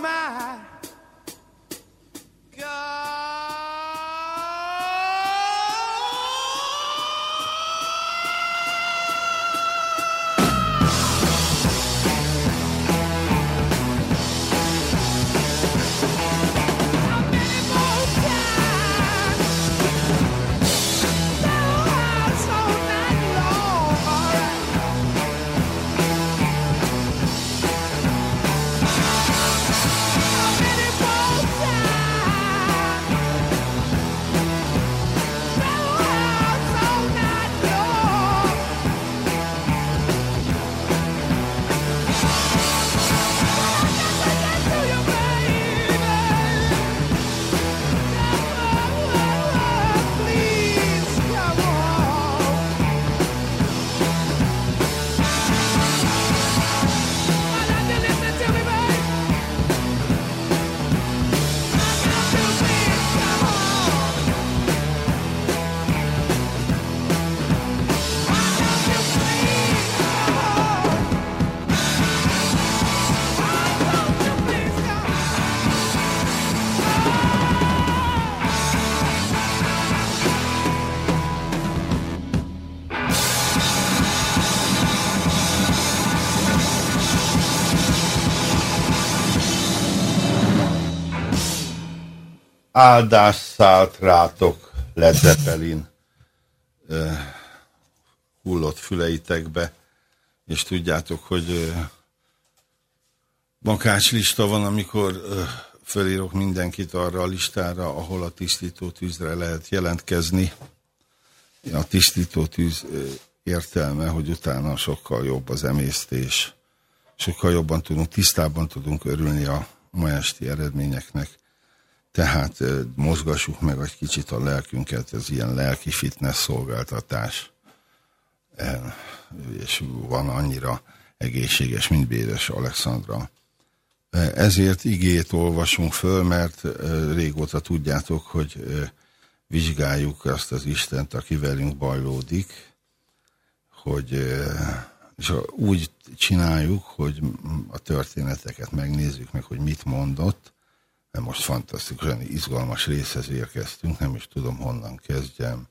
my áldás szállt rátok, Led Zeppelin hullott füleitekbe, és tudjátok, hogy lista van, amikor fölírok mindenkit arra a listára, ahol a tisztító tűzre lehet jelentkezni. A tisztító tűz értelme, hogy utána sokkal jobb az emésztés, sokkal jobban tudunk, tisztában tudunk örülni a ma esti eredményeknek. Tehát mozgassuk meg egy kicsit a lelkünket, ez ilyen lelki fitness szolgáltatás. És van annyira egészséges, mint Béres Alexandra. Ezért igét olvasunk föl, mert régóta tudjátok, hogy vizsgáljuk azt az Istent, aki velünk bajlódik, hogy és úgy csináljuk, hogy a történeteket megnézzük meg, hogy mit mondott, mert most fantasztikusan izgalmas részhez érkeztünk, nem is tudom honnan kezdjem.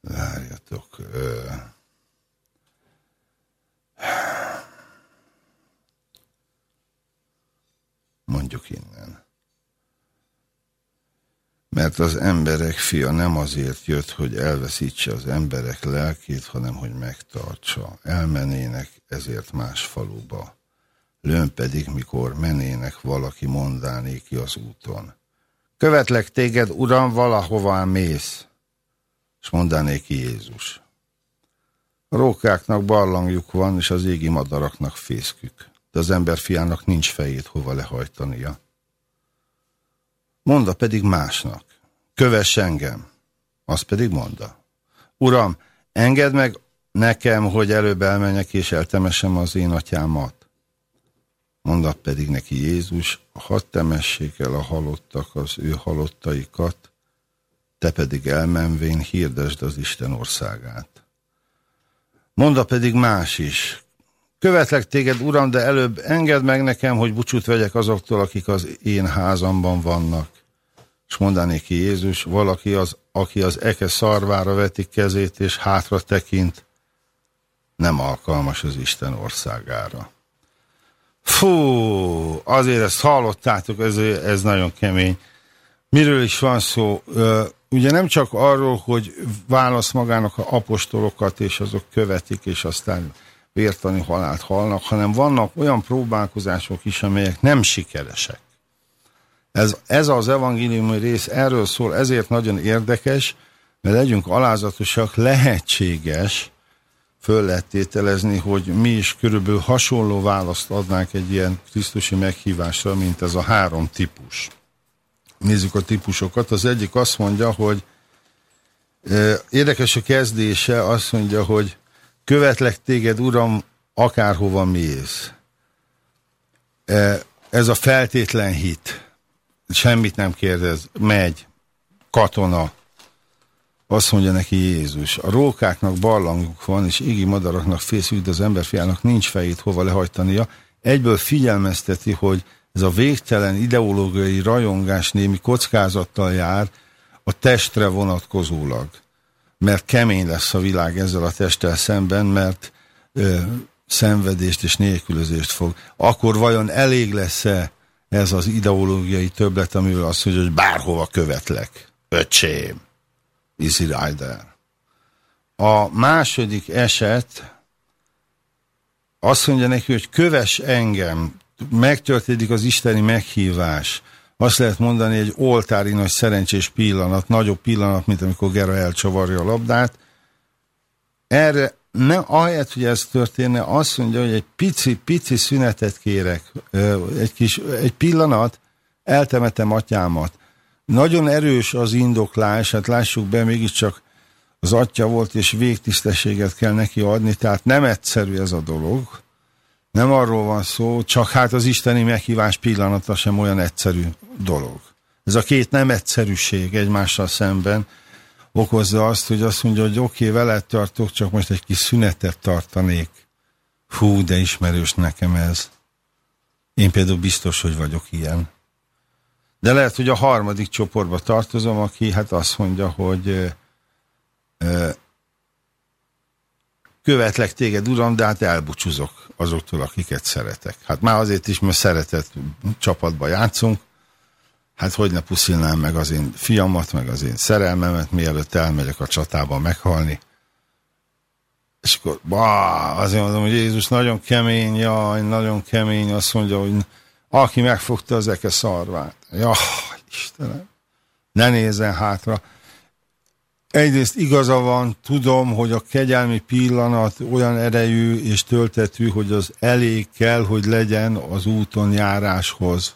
Várjatok. Mondjuk innen. Mert az emberek fia nem azért jött, hogy elveszítse az emberek lelkét, hanem hogy megtartsa. Elmenének ezért más faluba. Lőn pedig, mikor menének, valaki mondánék ki az úton. Követlek téged, uram, valahová mész. És mondanék ki Jézus. A rókáknak barlangjuk van, és az égi madaraknak fészkük, de az ember fiának nincs fejét hova lehajtania. Monda pedig másnak, kövess engem. Az pedig monda. Uram, engedd meg nekem, hogy előbb elmenjek és eltemessem az én atyámat. Mondat pedig neki Jézus, hadd temessék el a halottak az ő halottaikat, te pedig elmenvén hirdesd az Isten országát. Monda pedig más is, követlek téged, Uram, de előbb engedd meg nekem, hogy bucsút vegyek azoktól, akik az én házamban vannak. És mondanék ki Jézus, valaki az, aki az eke szarvára veti kezét, és hátra tekint, nem alkalmas az Isten országára. Fú, azért ezt hallottátok, ez, ez nagyon kemény. Miről is van szó? Ugye nem csak arról, hogy válasz magának a apostolokat, és azok követik, és aztán vértani halált halnak, hanem vannak olyan próbálkozások is, amelyek nem sikeresek. Ez, ez az evangéliumi rész erről szól, ezért nagyon érdekes, mert legyünk alázatosak, lehetséges, föl lehet tételezni, hogy mi is körülbelül hasonló választ adnánk egy ilyen Krisztusi meghívásra, mint ez a három típus. Nézzük a típusokat. Az egyik azt mondja, hogy érdekes a kezdése, azt mondja, hogy követlek téged, Uram, akárhova mész. Ez a feltétlen hit. Semmit nem kérdez, megy, katona, azt mondja neki Jézus, a rókáknak barlanguk van, és égi madaraknak fészük, de az emberfiának nincs fejét hova lehajtania. Egyből figyelmezteti, hogy ez a végtelen ideológiai rajongás némi kockázattal jár a testre vonatkozólag. Mert kemény lesz a világ ezzel a testtel szemben, mert ö, szenvedést és nélkülözést fog. Akkor vajon elég lesz-e ez az ideológiai többlet, amivel azt mondja, hogy bárhova követlek? Öcsém! Easy Rider. A második eset azt mondja neki, hogy köves engem, megtörténik az isteni meghívás. Azt lehet mondani, egy oltári nagy szerencsés pillanat, nagyobb pillanat, mint amikor Gera elcsavarja a labdát. Erre ne, ahelyett, hogy ez történne, azt mondja, hogy egy pici, pici szünetet kérek, egy kis, egy pillanat, eltemetem atyámat. Nagyon erős az indoklás, hát lássuk be, mégiscsak az atya volt, és végtisztességet kell neki adni, tehát nem egyszerű ez a dolog. Nem arról van szó, csak hát az isteni meghívás pillanata sem olyan egyszerű dolog. Ez a két nem egyszerűség egymással szemben okozza azt, hogy azt mondja, hogy oké, okay, veled tartok, csak most egy kis szünetet tartanék. Hú, de ismerős nekem ez. Én például biztos, hogy vagyok ilyen. De lehet, hogy a harmadik csoportba tartozom, aki hát azt mondja, hogy követlek téged, uram, de hát elbúcsúzok azoktól, akiket szeretek. Hát már azért is, mert szeretett csapatba játszunk, hát hogy ne puszilnám meg az én fiamat, meg az én szerelmemet, mielőtt elmegyek a csatába meghalni. És akkor, bá, azért mondom, hogy Jézus nagyon kemény, jaj, nagyon kemény, azt mondja, hogy aki megfogta az eke szarvát. Ja, Istenem, ne nézzen hátra. Egyrészt igaza van, tudom, hogy a kegyelmi pillanat olyan erejű és töltetű, hogy az elég kell, hogy legyen az úton járáshoz.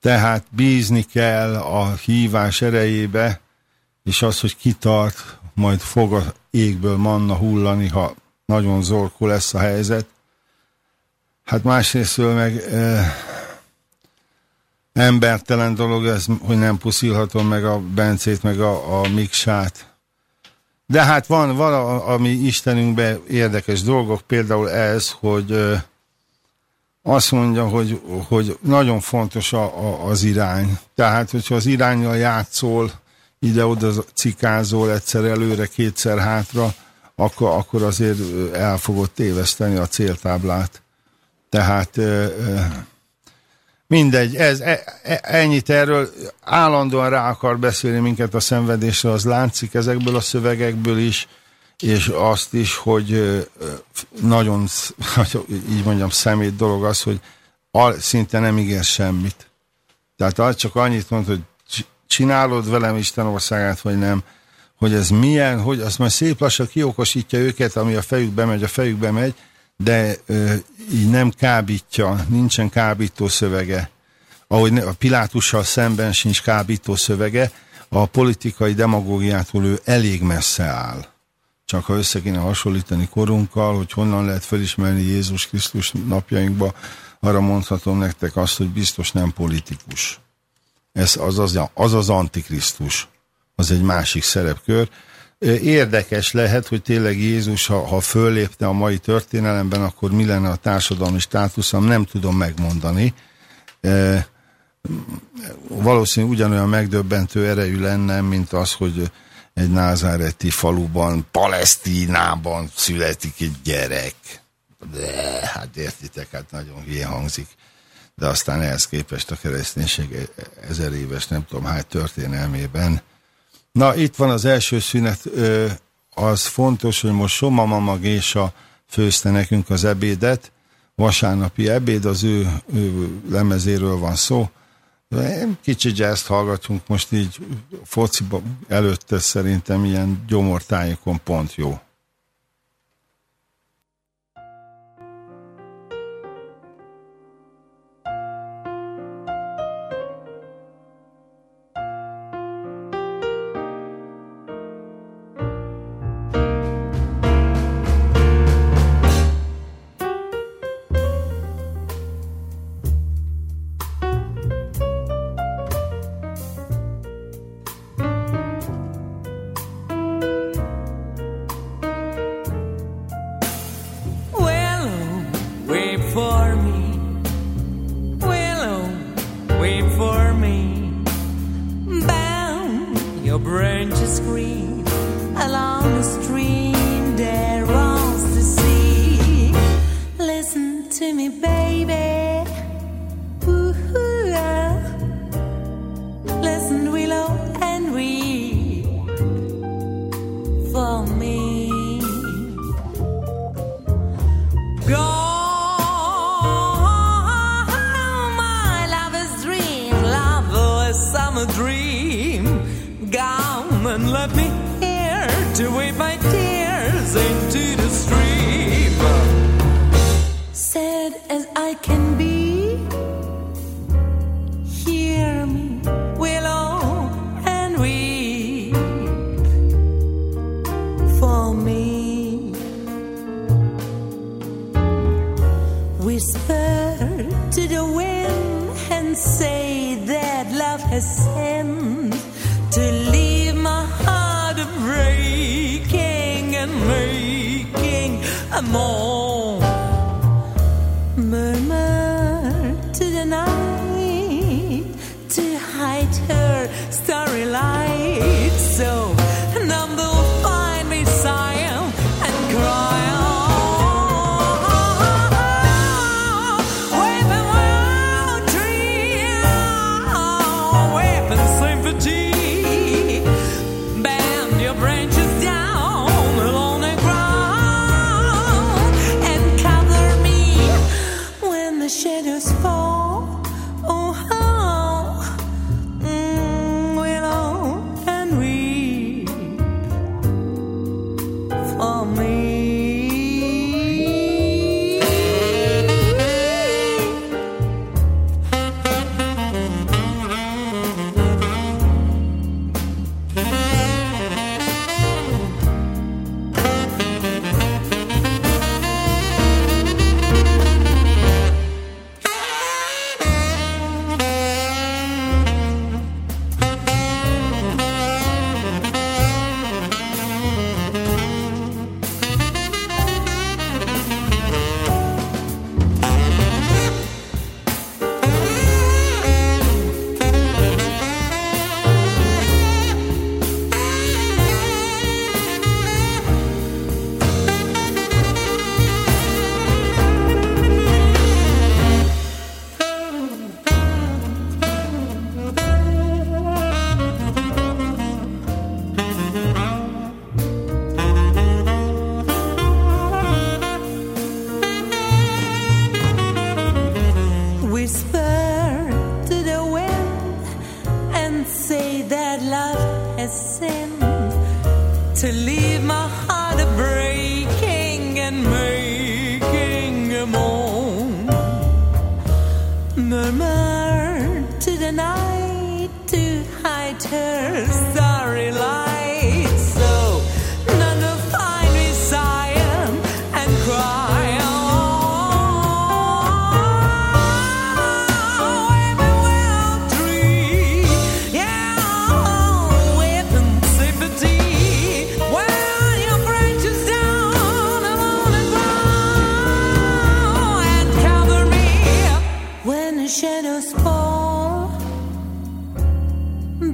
Tehát bízni kell a hívás erejébe, és az, hogy kitart, majd fog a égből manna hullani, ha nagyon zorkó lesz a helyzet. Hát másrésztől meg eh, embertelen dolog ez, hogy nem puszilhatom meg a Bencét, meg a, a Miksát. De hát van valami Istenünkben érdekes dolgok, például ez, hogy azt mondja, hogy, hogy nagyon fontos a, a, az irány. Tehát, hogyha az irányjal játszol, ide-oda cikázol egyszer előre, kétszer hátra, akkor, akkor azért el fogod téveszteni a céltáblát. Tehát mindegy, ez, e, e, ennyit erről. Állandóan rá akar beszélni minket a szenvedésre, az látszik ezekből a szövegekből is, és azt is, hogy nagyon, így mondjam, szemét dolog az, hogy szinte nem ígér semmit. Tehát csak annyit mond, hogy csinálod velem Isten országát, vagy nem, hogy ez milyen, hogy azt majd szép lassan kiokosítja őket, ami a fejükbe megy, a fejükbe megy, de ö, így nem kábítja, nincsen kábító szövege. Ahogy a Pilátussal szemben sincs kábító szövege, a politikai demagógiától ő elég messze áll. Csak ha össze kéne hasonlítani korunkkal, hogy honnan lehet felismerni Jézus Krisztus napjainkba, arra mondhatom nektek azt, hogy biztos nem politikus. Ez az az, az, az antikrisztus. Az egy másik szerepkör. Érdekes lehet, hogy tényleg Jézus, ha, ha föllépne a mai történelemben, akkor mi lenne a társadalmi státuszom, nem tudom megmondani. E, valószínűleg ugyanolyan megdöbbentő erejű lenne, mint az, hogy egy názáreti faluban, Palesztinában születik egy gyerek. De, hát értitek, hát nagyon hülye hangzik de aztán ehhez képest a kereszténység ezer éves, nem tudom hány történelmében. Na, itt van az első szünet, az fontos, hogy most Soma Mama Gésa főzte nekünk az ebédet, vasárnapi ebéd, az ő, ő lemezéről van szó. Kicsit jazz hallgatunk most így fociba előtte szerintem ilyen gyomortájékon pont jó.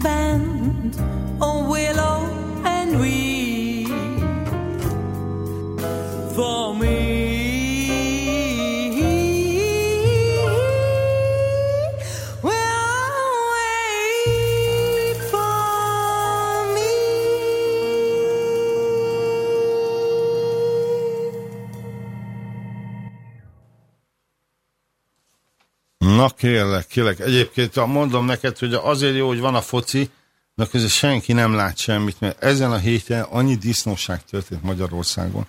bend, oh willow and reed. Kérlek, kérlek. Egyébként mondom neked, hogy azért jó, hogy van a foci, de közben senki nem lát semmit, mert ezen a héten annyi disznóság történt Magyarországon.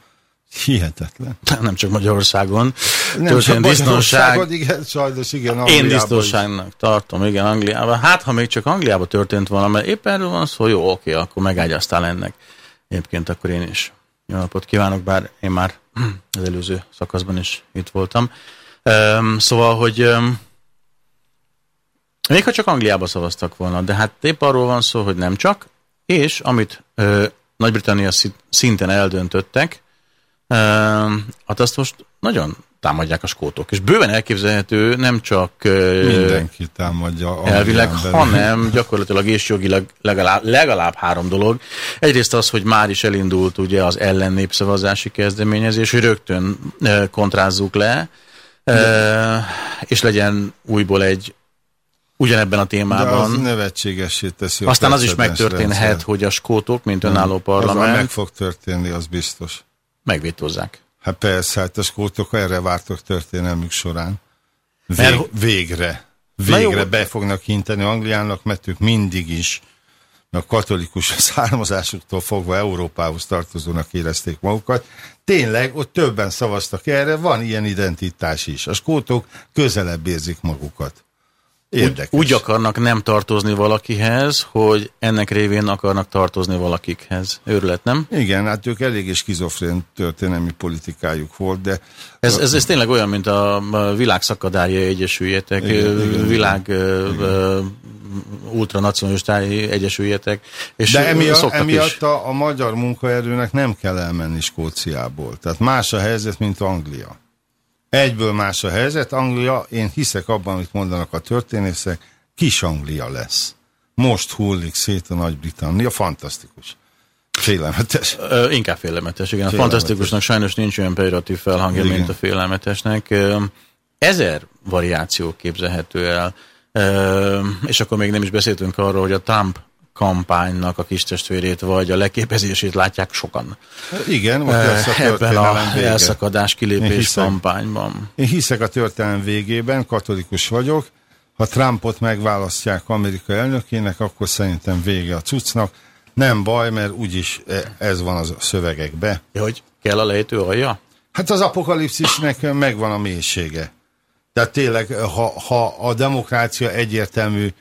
Hihetetlen. Nem csak Magyarországon. Nem csak Magyarországon, igen, sajnos igen, Angliában Én disznóságnak is. tartom, igen, Angliában. Hát, ha még csak Angliában történt volna, mert éppen erről van szó, jó, oké, akkor megágyaztál ennek. Egyébként akkor én is jó napot kívánok, bár én már az előző szakaszban is itt voltam. Um, szóval, hogy um, még ha csak Angliába szavaztak volna, de hát épp arról van szó, hogy nem csak, és amit Nagy-Britannia szinten eldöntöttek, ö, hát azt most nagyon támadják a skótok. És bőven elképzelhető nem csak mindenki támadja elvileg, hanem gyakorlatilag és jogilag legalább, legalább három dolog. Egyrészt az, hogy már is elindult ugye az ellen népszavazási kezdeményezés, hogy rögtön kontrázzuk le, De... és legyen újból egy ugyanebben a témában. De az nevetségessé teszi. Aztán az is megtörténhet, rendszer. hogy a skótok, mint önálló parlament... Az meg fog történni, az biztos. Megvétózzák. Hát persze, hát a skótok erre vártak történelmük során. Vég, Mert... Végre. Végre be fognak hinteni Angliának, mert ők mindig is a katolikus származásuktól fogva Európához tartozónak érezték magukat. Tényleg, ott többen szavaztak erre, van ilyen identitás is. A skótok közelebb érzik magukat. Érdekes. Úgy, úgy akarnak nem tartozni valakihez, hogy ennek révén akarnak tartozni valakikhez. Őrület, nem? Igen, hát ők eléggé skizofrén történelmi politikájuk volt, de... Ez, ez, ez tényleg olyan, mint a világszakadárja egyesüljetek, igen, igen, világ igen. ultranacionalistári egyesüljetek. És de emiatt, emiatt a, a magyar munkaerőnek nem kell elmenni Skóciából. Tehát más a helyzet, mint Anglia. Egyből más a helyzet. Anglia, én hiszek abban, amit mondanak a történészek, kis Anglia lesz. Most hullik szét a Nagy-Britannia, fantasztikus. Félelmetes. Ö, inkább félelmetes, igen. Félelmetes. A fantasztikusnak sajnos nincs olyan pejoratív felhangja, igen. mint a félelmetesnek. Ezer variáció képzelhető el. És akkor még nem is beszéltünk arról, hogy a Trump kampánynak a kis testvérét, vagy a leképezését látják sokan. Igen, most lesz a Ebben a vége. elszakadás kilépés hiszek, kampányban. Én hiszek a történelem végében, katolikus vagyok. Ha Trumpot megválasztják Amerika elnökének, akkor szerintem vége a cuccnak. Nem baj, mert úgyis e- ez van a szövegekbe. Hogy kell a lejtő alja? Hát az apokalipszisnek megvan a mélysége. Tehát tényleg, ha, ha a demokrácia egyértelmű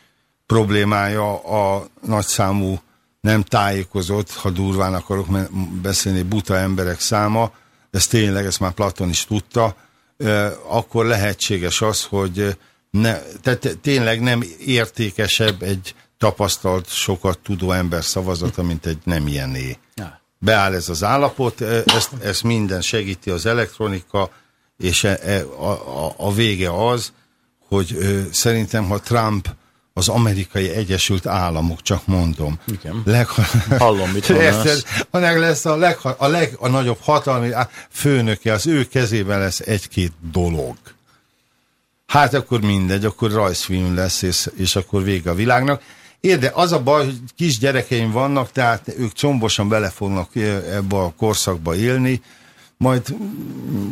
problémája a nagyszámú nem tájékozott, ha durván akarok beszélni, buta emberek száma, ez tényleg, ezt már Platon is tudta, akkor lehetséges az, hogy ne, tehát tényleg nem értékesebb egy tapasztalt, sokat tudó ember szavazata, mint egy nem ilyené. Beáll ez az állapot, ezt, ezt minden segíti az elektronika, és e, e, a, a, a vége az, hogy szerintem, ha Trump az amerikai Egyesült Államok, csak mondom. Igen. Leg... Hallom, mit mondasz. lesz a, leg, a, leg, a nagyobb hatalmi főnöke, az ő kezében lesz egy-két dolog. Hát akkor mindegy, akkor rajzfilm lesz, és, és akkor vége a világnak. Érde, az a baj, hogy kis gyerekeim vannak, tehát ők combosan bele fognak ebbe a korszakba élni, majd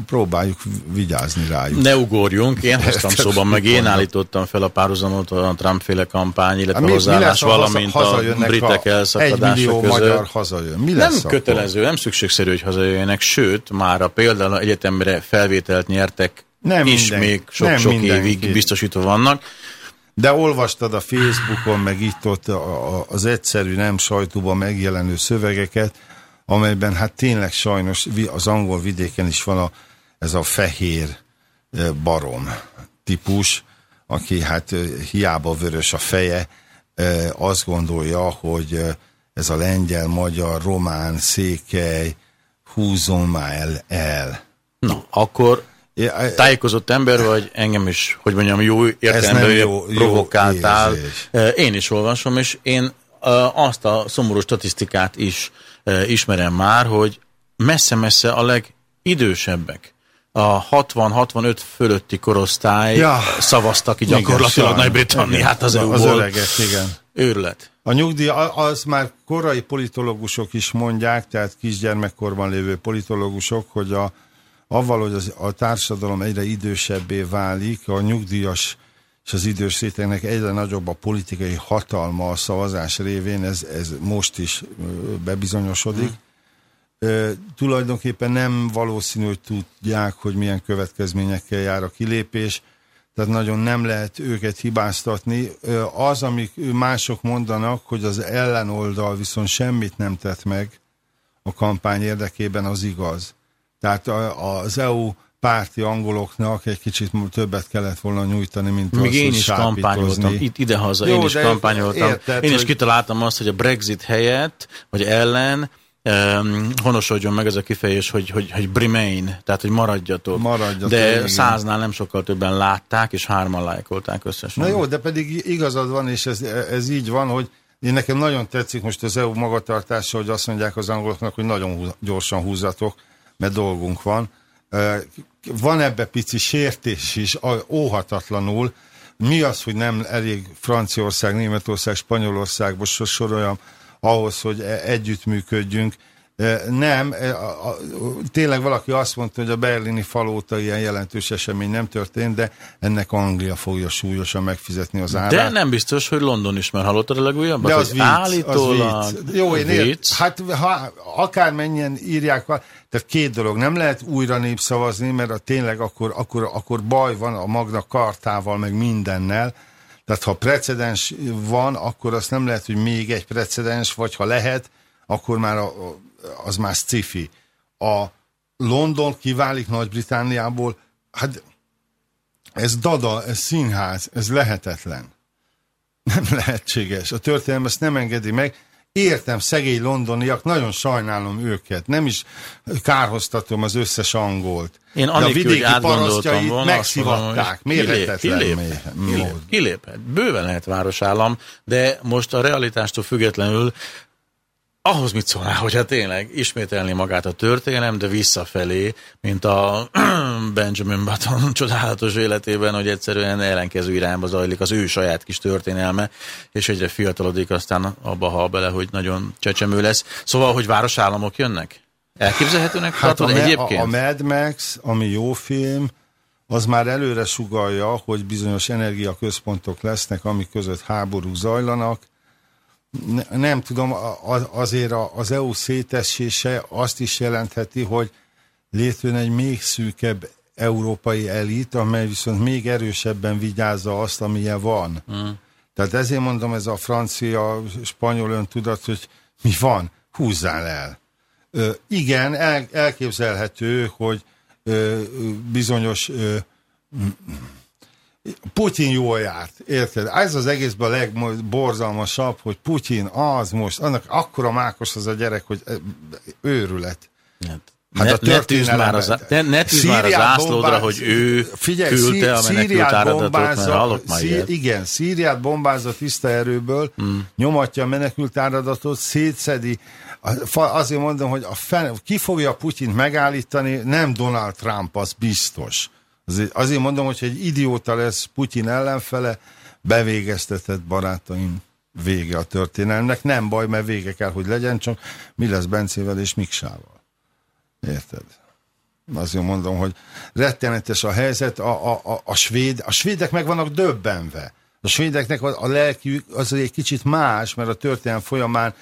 próbáljuk vigyázni rájuk. Ne ugorjunk, én hoztam szóban, meg én állítottam fel a párhuzamot a Trump-féle kampány, illetve mi, hozzáállás, mi valamint a britek elszakadása millió között. magyar hazajön. Mi lesz nem akkor? kötelező, nem szükségszerű, hogy hazajöjjenek, sőt, már a például egyetemre felvételt nyertek, nem és minden, még sok-sok évig biztosítva vannak. De olvastad a Facebookon, meg itt ott az egyszerű nem sajtóban megjelenő szövegeket, amelyben hát tényleg sajnos az angol vidéken is van a, ez a fehér barom típus, aki hát hiába vörös a feje, azt gondolja, hogy ez a lengyel, magyar, román, székely, húzom már el. el. Na, akkor tájékozott ember vagy, engem is, hogy mondjam, jó értelemben jó, provokáltál. Jó én is olvasom, és én azt a szomorú statisztikát is ismerem már, hogy messze-messze a legidősebbek, a 60-65 fölötti korosztály ja. szavaztak ki gyakorlatilag Nagy-Britanniát az EU-ból. Az öreget, igen. Őrület. A nyugdíj, az már korai politológusok is mondják, tehát kisgyermekkorban lévő politológusok, hogy a, avval, hogy az, a társadalom egyre idősebbé válik, a nyugdíjas és az idős rétegnek egyre nagyobb a politikai hatalma a szavazás révén, ez, ez most is bebizonyosodik. E, tulajdonképpen nem valószínű, hogy tudják, hogy milyen következményekkel jár a kilépés, tehát nagyon nem lehet őket hibáztatni. Az, amik mások mondanak, hogy az ellenoldal viszont semmit nem tett meg a kampány érdekében, az igaz. Tehát az EU párti angoloknak egy kicsit többet kellett volna nyújtani, mint Még én is kampányoltam, itt idehaza, Jó, én is kampányoltam. Érted, én is hogy... kitaláltam azt, hogy a Brexit helyett, vagy ellen um, honosodjon meg ez a kifejezés, hogy, hogy, hogy remain, tehát hogy maradjatok. maradjatok de igen. száznál nem sokkal többen látták, és hárman lájkolták összesen. Na jó, de pedig igazad van, és ez, ez így van, hogy én nekem nagyon tetszik most az EU magatartása, hogy azt mondják az angoloknak, hogy nagyon gyorsan húzatok, mert dolgunk van van ebbe pici sértés is, óhatatlanul. Mi az, hogy nem elég Franciaország, Németország, Spanyolország, most soroljam, ahhoz, hogy e- együttműködjünk. Nem, tényleg valaki azt mondta, hogy a berlini falóta ilyen jelentős esemény nem történt, de ennek Anglia fogja súlyosan megfizetni az árát. De nem biztos, hogy London is, mert hallottad a legújabb? De az, vicc, állítólag... az vicc. Jó, én vicc. hát ha, akármennyien írják, tehát két dolog, nem lehet újra népszavazni, mert a tényleg akkor, akkor, akkor baj van a Magna Kartával, meg mindennel, tehát ha precedens van, akkor azt nem lehet, hogy még egy precedens, vagy ha lehet, akkor már a, az már sci-fi. A London kiválik Nagy-Britániából, hát ez dada, ez színház, ez lehetetlen. Nem lehetséges. A történelem ezt nem engedi meg. Értem, szegény londoniak, nagyon sajnálom őket. Nem is kárhoztatom az összes angolt. Én anélkül, De a vidéki parasztjait megszivatták. Mérhetetlen kilép, kilép, kilép, Bőven lehet városállam, de most a realitástól függetlenül ahhoz mit szólnál, hogyha tényleg ismételni magát a történelem, de visszafelé, mint a Benjamin Button csodálatos életében, hogy egyszerűen ellenkező irányba zajlik az ő saját kis történelme, és egyre fiatalodik, aztán abba hal bele, hogy nagyon csecsemő lesz. Szóval, hogy városállamok jönnek? Elképzelhetőnek hát tartod a, egyébként? A, a Mad Max, ami jó film, az már előre sugalja, hogy bizonyos energiaközpontok lesznek, amik között háborúk zajlanak, nem tudom, azért az EU szétesése azt is jelentheti, hogy létrejön egy még szűkebb európai elit, amely viszont még erősebben vigyázza azt, amilyen van. Mm. Tehát ezért mondom, ez a francia, spanyol öntudat, hogy mi van, húzzál el. Ö, igen, el, elképzelhető, hogy ö, bizonyos ö, Putyin jól járt, érted? Ez az egészben a legborzalmasabb, hogy Putyin az most, annak akkora mákos az a gyerek, hogy őrület. Hát. Hát ne, ne tűzd már az, ne, ne tűzd már az ászlódra, hogy ő figyelj, küldte a menekült áradatot, mert hallok már szír, Igen, Szíriát bombázza tiszta erőből, hmm. nyomatja a menekült áradatot, szétszedi. Azért mondom, hogy a fen, ki fogja Putyint megállítani, nem Donald Trump, az biztos. Azért, azért mondom, hogy egy idióta lesz Putyin ellenfele, bevégeztetett barátaim vége a történelmnek. Nem baj, mert vége kell, hogy legyen, csak mi lesz Bencével és Miksával. Érted? Azért mondom, hogy rettenetes a helyzet, a, a, a, a, svéd, a svédek meg vannak döbbenve. A svédeknek a, a lelkiük az egy kicsit más, mert a történelem folyamán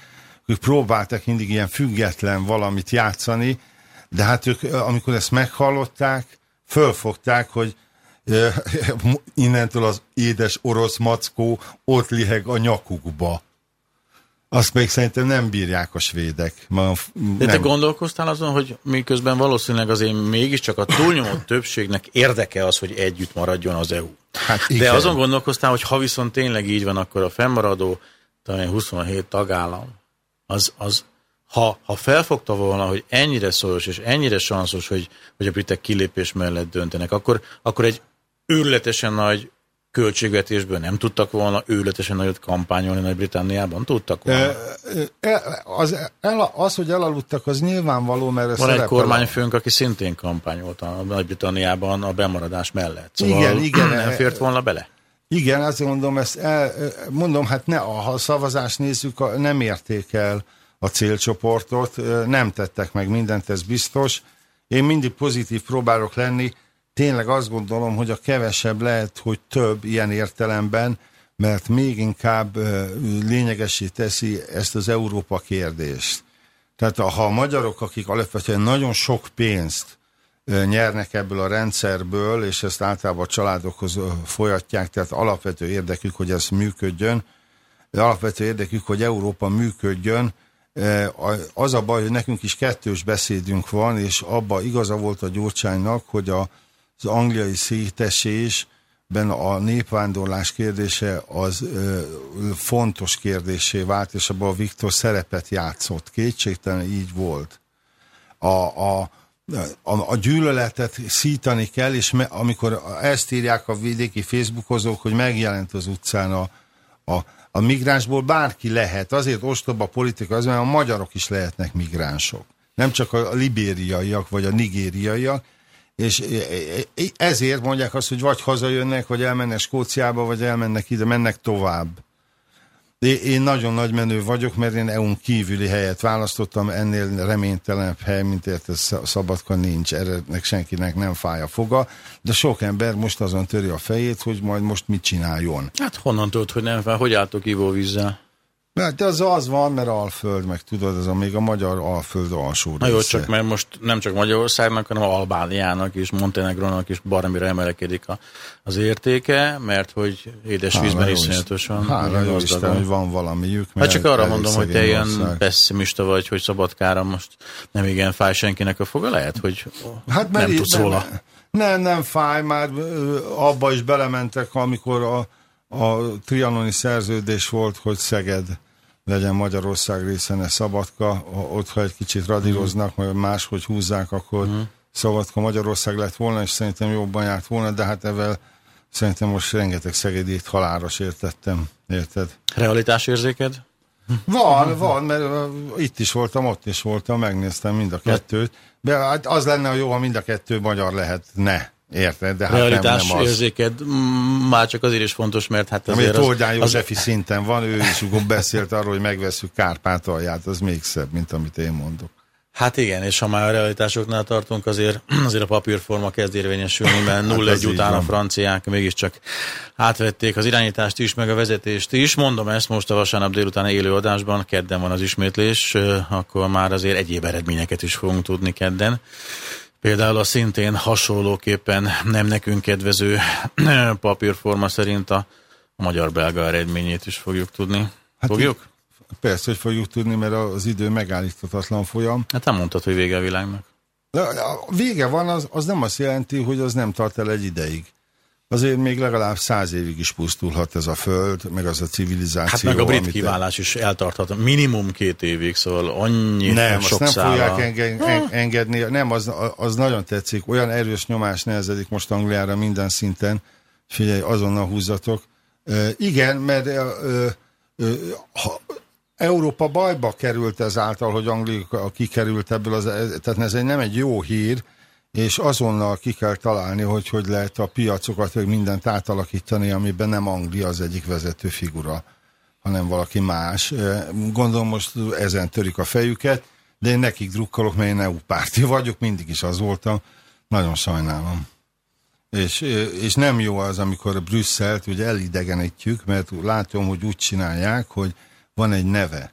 ők próbáltak mindig ilyen független valamit játszani, de hát ők, amikor ezt meghallották, fölfogták, hogy innentől az édes orosz mackó ott liheg a nyakukba. Azt még szerintem nem bírják a svédek. Ma De te gondolkoztál azon, hogy miközben valószínűleg azért mégiscsak a túlnyomó többségnek érdeke az, hogy együtt maradjon az EU. Hát igen. De azon gondolkoztál, hogy ha viszont tényleg így van, akkor a fennmaradó talán 27 tagállam, az, az ha, ha felfogta volna, hogy ennyire szoros és ennyire sanszos, hogy, hogy a britek kilépés mellett döntenek, akkor, akkor egy őrületesen nagy költségvetésből nem tudtak volna őletesen nagyot kampányolni Nagy-Britanniában? Tudtak volna? E, az, el, az, hogy elaludtak, az nyilvánvaló, mert... Van egy kormányfőnk, aki szintén kampányolt a Nagy-Britanniában a bemaradás mellett. Szóval igen, igen. Nem fért volna bele? Igen, azt mondom, ezt el, mondom, hát ne, ha a szavazást nézzük, nem érték el a célcsoportot, nem tettek meg mindent, ez biztos. Én mindig pozitív próbálok lenni, tényleg azt gondolom, hogy a kevesebb lehet, hogy több ilyen értelemben, mert még inkább lényegesé teszi ezt az Európa kérdést. Tehát ha a magyarok, akik alapvetően nagyon sok pénzt nyernek ebből a rendszerből, és ezt általában a családokhoz folyatják, tehát alapvető érdekük, hogy ez működjön, alapvető érdekük, hogy Európa működjön, az a baj, hogy nekünk is kettős beszédünk van, és abba igaza volt a Gyurcsánynak, hogy a az angliai szétesésben a népvándorlás kérdése az ö, fontos kérdésé vált, és abban a Viktor szerepet játszott. Kétségtelen így volt. A, a, a, a gyűlöletet szítani kell, és amikor ezt írják a vidéki Facebookozók, hogy megjelent az utcán a, a, a migránsból bárki lehet. Azért ostoba politika az, mert a magyarok is lehetnek migránsok. Nem csak a libériaiak vagy a nigériaiak, és ezért mondják azt, hogy vagy hazajönnek, vagy elmennek Skóciába, vagy elmennek ide, mennek tovább. Én nagyon nagy menő vagyok, mert én EU-n kívüli helyet választottam, ennél reménytelenebb hely, mint érted, szabadka nincs, erre senkinek nem fáj a foga, de sok ember most azon töri a fejét, hogy majd most mit csináljon. Hát honnan tudod, hogy nem fáj? Hogy álltok ivóvízzel? Mert az az van, mert Alföld, meg tudod, ez a még a magyar Alföld alsó része. Na jó, csak mert most nem csak Magyarországnak, hanem Albániának és Montenegrónak is baromira emelekedik a, az értéke, mert hogy édes vízben iszonyatosan. Hála jó Isten, hogy van valamiük. Hát csak arra mondom, hogy te ilyen pessimista vagy, hogy Szabadkára most nem igen fáj senkinek a foga, lehet, hogy hát nem tudsz róla. Nem, nem fáj, már abba is belementek, amikor a, a trianoni szerződés volt, hogy Szeged legyen Magyarország része, ne Szabadka, ott ha egy kicsit radíroznak, majd máshogy húzzák, akkor uh-huh. Szabadka Magyarország lett volna, és szerintem jobban járt volna, de hát ezzel szerintem most rengeteg szegedét halára sértettem, érted? Realitásérzéked? Van, van, mert itt is voltam, ott is voltam, megnéztem mind a kettőt. De hát az lenne a jó, ha mind a kettő magyar lehet, ne. Érted? De hát Realitás nem, nem az. érzéked már csak azért is fontos, mert hát azért Ami Tordján Józsefi az... szinten van, ő is beszélt arról, hogy megveszük Kárpátalját, az még szebb, mint amit én mondok. Hát igen, és ha már a realitásoknál tartunk, azért, azért a papírforma kezd érvényesülni, mert 0 hát egy után a franciák mégiscsak átvették az irányítást is, meg a vezetést is. Mondom ezt most a vasárnap délután élő adásban, kedden van az ismétlés, akkor már azért egyéb eredményeket is fogunk tudni kedden. Például a szintén hasonlóképpen nem nekünk kedvező papírforma szerint a magyar-belga eredményét is fogjuk tudni. Hát fogjuk? Persze, hogy fogjuk tudni, mert az idő megállíthatatlan folyam. Hát nem mondtad, hogy vége a világnak. A vége van, az, az nem azt jelenti, hogy az nem tart el egy ideig azért még legalább száz évig is pusztulhat ez a föld, meg az a civilizáció. Hát meg a brit kiválás is eltarthat. Minimum két évig, szóval annyi Nem, sok azt nem fogják enge- engedni, nem, az, az nagyon tetszik, olyan erős nyomás nehezedik most Angliára minden szinten, figyelj, azonnal húzzatok. Uh, igen, mert uh, uh, ha, Európa bajba került ezáltal, hogy Anglia kikerült ebből, az, tehát ez egy, nem egy jó hír, és azonnal ki kell találni, hogy hogy lehet a piacokat, vagy mindent átalakítani, amiben nem Anglia az egyik vezető figura, hanem valaki más. Gondolom most ezen törik a fejüket, de én nekik drukkolok, mert én EU párti vagyok, mindig is az voltam, Nagyon sajnálom. És, és nem jó az, amikor a Brüsszelt ugye elidegenítjük, mert látom, hogy úgy csinálják, hogy van egy neve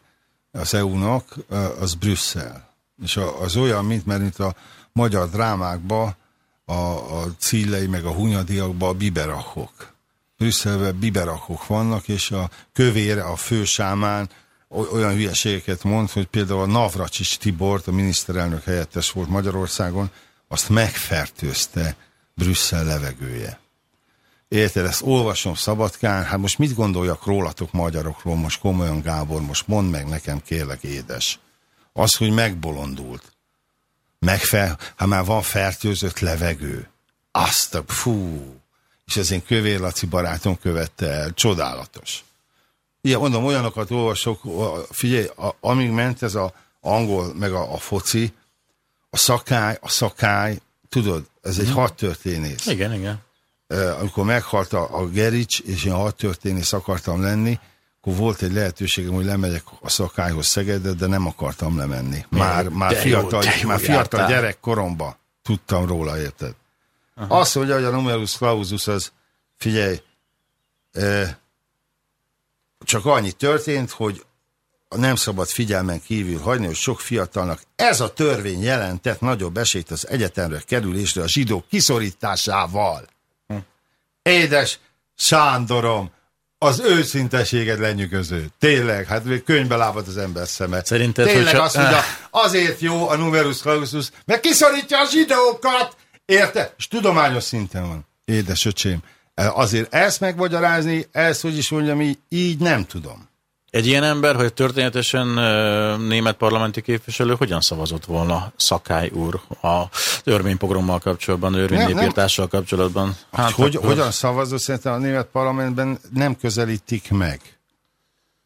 az EU-nak, az Brüsszel. És az olyan, mint, mert mint a magyar drámákban a, a cillei meg a hunyadiakban a biberachok. Brüsszelben biberachok vannak, és a kövér a fősámán olyan hülyeségeket mond, hogy például a Navracsis Tibort, a miniszterelnök helyettes volt Magyarországon, azt megfertőzte Brüsszel levegője. Érted, ezt olvasom Szabadkán, hát most mit gondoljak rólatok magyarokról, most komolyan Gábor, most mondd meg nekem, kérlek édes. Az, hogy megbolondult. Megfer, ha már van fertőzött levegő. Azt a, fú. És ez én Kövér Laci barátom követte el. Csodálatos. Igen, mondom, olyanokat olvasok, figyelj, a, amíg ment ez a angol, meg a, a foci, a szakály, a szakály, tudod, ez egy mhm. történész. Igen, igen. Amikor meghalt a, a Gerics, és én történész akartam lenni, akkor volt egy lehetőségem, hogy lemegyek a szakályhoz Szegedre, de nem akartam lemenni. Már, már fiatal, jó, már fiatal gyerekkoromban tudtam róla, érted? Aha. Azt mondja, hogy a numerus clausus az, figyelj, eh, csak annyi történt, hogy nem szabad figyelmen kívül hagyni, hogy sok fiatalnak ez a törvény jelentett nagyobb esélyt az egyetemre kerülésre a zsidók kiszorításával. Hm. Édes Sándorom, az őszinteséged lenyűgöző. Tényleg, hát könyvbe lábad az ember szeme. Szerinted, Tényleg hogyha... azt mondja, azért jó a numerus clausus, mert kiszorítja a zsidókat! Érte? És tudományos szinten van. Édes öcsém, azért ezt megmagyarázni, ezt, hogy is mondjam, így, így nem tudom. Egy ilyen ember, hogy történetesen német parlamenti képviselő hogyan szavazott volna Szakály úr a örvénypogrommal kapcsolatban, örvénynépírtással kapcsolatban? Hát, hogy, akkor... hogyan szavazott, szerintem a német parlamentben nem közelítik meg.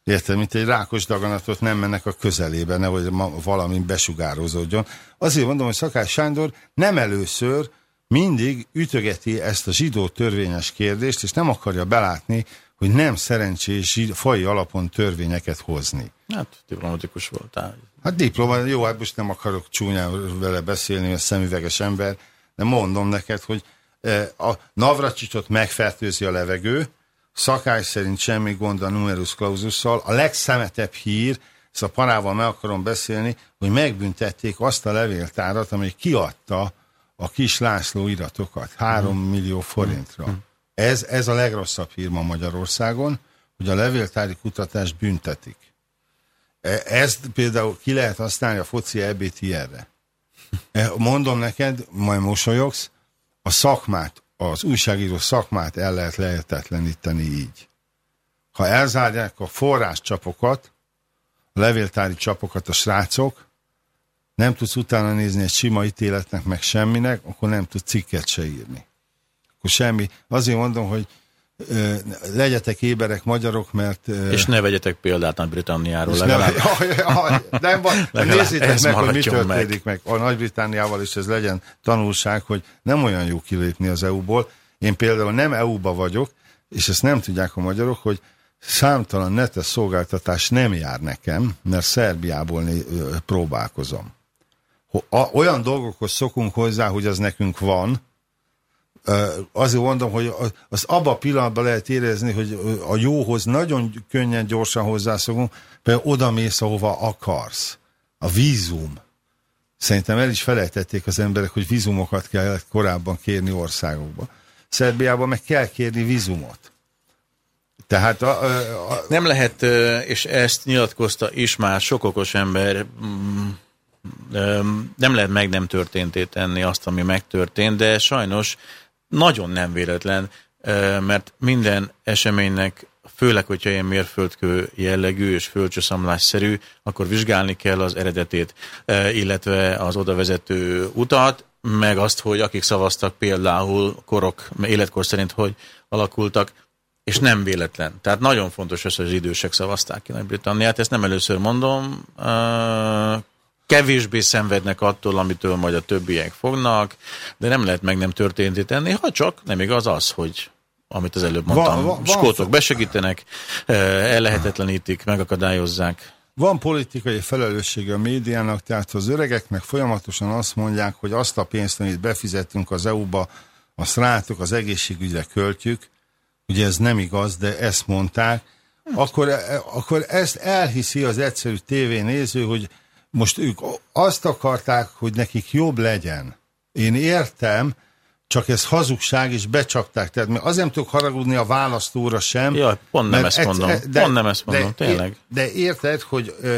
Érted, mint egy rákos daganatot nem mennek a közelébe, nehogy valami besugározódjon. Azért mondom, hogy Szakály Sándor nem először mindig ütögeti ezt a zsidó törvényes kérdést, és nem akarja belátni, hogy nem szerencsés fai alapon törvényeket hozni. Hát diplomatikus voltál. Hát diploma, jó, hát most nem akarok csúnyán vele beszélni, mert szemüveges ember, de mondom neked, hogy e, a Navracsicsot megfertőzi a levegő, szakály szerint semmi gond a numerus claususszal, a legszemetebb hír, ezt a parával meg akarom beszélni, hogy megbüntették azt a levéltárat, amely kiadta a kis László iratokat három millió forintra. Ez, ez a legrosszabb hír ma Magyarországon, hogy a levéltári kutatást büntetik. E, ezt például ki lehet használni a foci EBT erre. E, mondom neked, majd mosolyogsz, a szakmát, az újságíró szakmát el lehet lehetetleníteni így. Ha elzárják a forráscsapokat, a levéltári csapokat a srácok, nem tudsz utána nézni egy sima ítéletnek, meg semminek, akkor nem tudsz cikket se írni akkor semmi. Azért mondom, hogy legyetek éberek magyarok, mert... És ne vegyetek példát Nagy-Britanniáról legalább. Ne, jaj, jaj, nem van, nézzétek meg, hogy mi történik meg. meg. A Nagy-Britanniával is ez legyen tanulság, hogy nem olyan jó kilépni az EU-ból. Én például nem EU-ba vagyok, és ezt nem tudják a magyarok, hogy számtalan netes szolgáltatás nem jár nekem, mert Szerbiából próbálkozom. Olyan dolgokhoz szokunk hozzá, hogy az nekünk van, azért mondom, hogy az abba a pillanatban lehet érezni, hogy a jóhoz nagyon könnyen, gyorsan hozzászokunk, például oda mész, ahova akarsz. A vízum. Szerintem el is felejtették az emberek, hogy vízumokat kellett korábban kérni országokba. Szerbiában meg kell kérni vízumot. Tehát a, a, a... Nem lehet, és ezt nyilatkozta is már sok okos ember, mm, nem lehet meg nem történtét tenni azt, ami megtörtént, de sajnos nagyon nem véletlen, mert minden eseménynek, főleg, hogyha ilyen mérföldkő jellegű és földcsőszamlásszerű, akkor vizsgálni kell az eredetét, illetve az oda vezető utat, meg azt, hogy akik szavaztak például korok, életkor szerint hogy alakultak, és nem véletlen. Tehát nagyon fontos az, hogy az idősek szavazták ki Nagy-Britanniát. Ezt nem először mondom kevésbé szenvednek attól, amitől majd a többiek fognak, de nem lehet meg nem történti tenni, ha csak nem igaz az, hogy amit az előbb mondtam, va, va, skótok besegítenek, eh, ellehetetlenítik, megakadályozzák. van politikai felelőssége a médiának, tehát az öregeknek folyamatosan azt mondják, hogy azt a pénzt, amit befizetünk az EU-ba, azt rátok az egészségügyre költjük, ugye ez nem igaz, de ezt mondták, akkor, akkor ezt elhiszi az egyszerű tévénéző, hogy most ők azt akarták, hogy nekik jobb legyen. Én értem, csak ez hazugság, és becsapták. Tehát azért nem tudok haragudni a választóra sem. Ja, pont nem ezt mondom. De, pont nem ezt mondom, de, tényleg. De érted, hogy ö,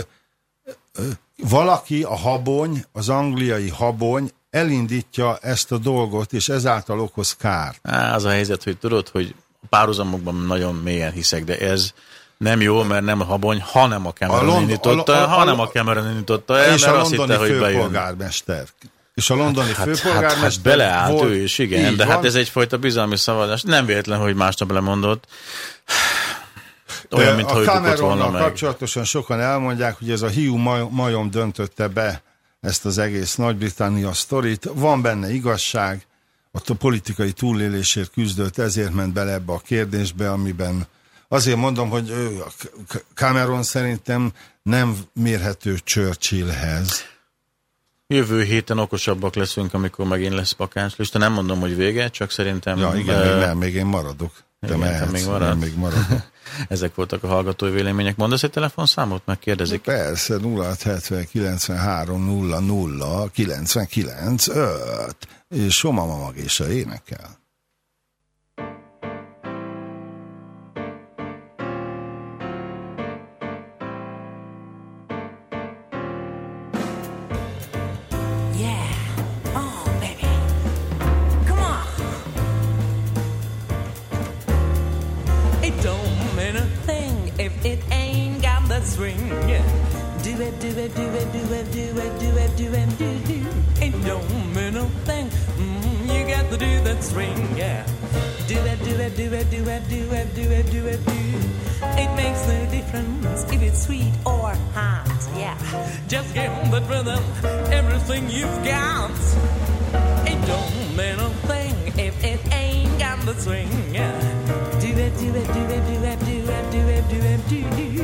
ö, valaki, a habony, az angliai habony elindítja ezt a dolgot, és ezáltal okoz kár. Á, az a helyzet, hogy tudod, hogy párhuzamokban nagyon mélyen hiszek, de ez nem jó, mert nem a habony, hanem a Cameron indította, a, a, a, hanem a Cameron indította el, és mert a azt hitte, hogy főpolgármester. És a londoni hát, főpolgármester hát, hát beleállt volt, ő is, igen, de hát van. hát ez egyfajta bizalmi szavazás. Nem véletlen, hogy másnap lemondott. Olyan, mint a Cameronnal kapcsolatosan sokan elmondják, hogy ez a hiú majom döntötte be ezt az egész Nagy-Britannia sztorit. Van benne igazság, ott a politikai túlélésért küzdött, ezért ment bele ebbe a kérdésbe, amiben azért mondom, hogy Cameron szerintem nem mérhető Churchillhez. Jövő héten okosabbak leszünk, amikor megint lesz lista. Nem mondom, hogy vége, csak szerintem... Ja, igen, uh, még nem, még én maradok. Te igen, mehetsz, még, marad. még maradok. Ezek voltak a hallgatói vélemények. Mondasz egy telefonszámot? Megkérdezik. Persze, 0670 93 00 99 5 és Soma Mamagésa énekel. do it, do it, do it, do do. Ain't no middle thing. Mm, you got to do that swing, yeah. Do it, do it, do it, do it, do it, do it, do it, do. It makes no difference if it's sweet or hot, yeah. Just give that rhythm everything you've got. It don't mean a thing if it ain't got the swing, yeah. Do it, do it, do it, do it, do it, do it, do it, do do.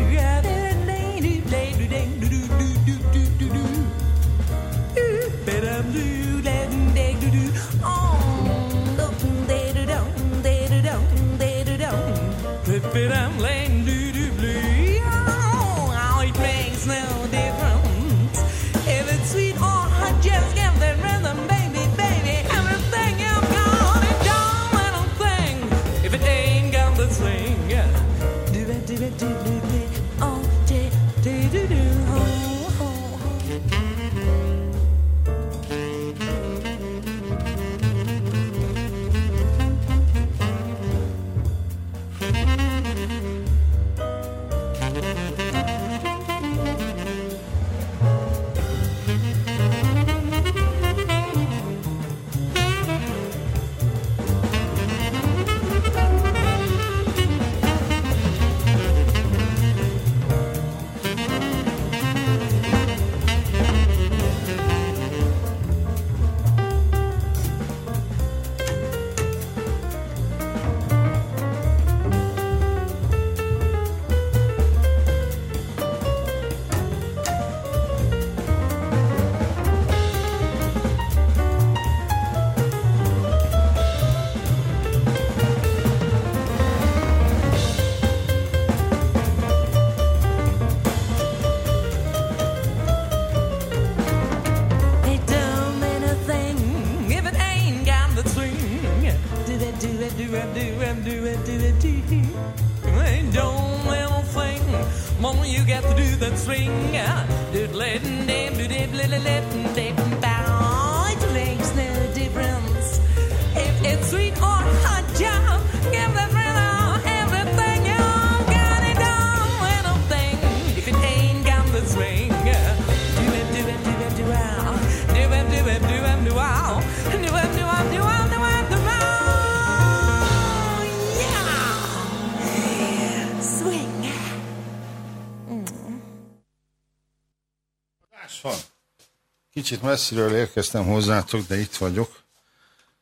Kicsit messziről érkeztem hozzátok, de itt vagyok.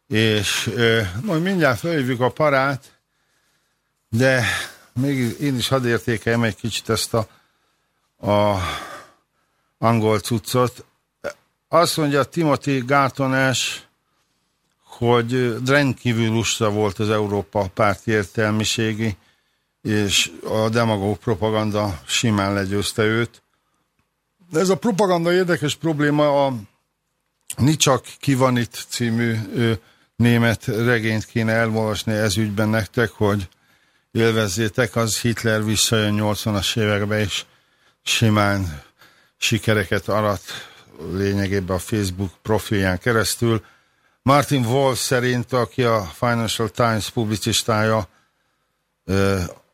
És majd mindjárt felhívjuk a parát, de még én is hadd értékeljem egy kicsit ezt a, a angol cuccot. Azt mondja Timothy Gartones, hogy rendkívül lusta volt az Európa párti értelmiségi, és a demagóg propaganda simán legyőzte őt. De ez a propaganda érdekes probléma, a Nicsak ki van itt című ő, német regényt kéne elolvasni ez ügyben nektek, hogy élvezzétek, az Hitler visszajön 80-as évekbe, és simán sikereket arat lényegében a Facebook profilján keresztül. Martin Wolf szerint, aki a Financial Times publicistája,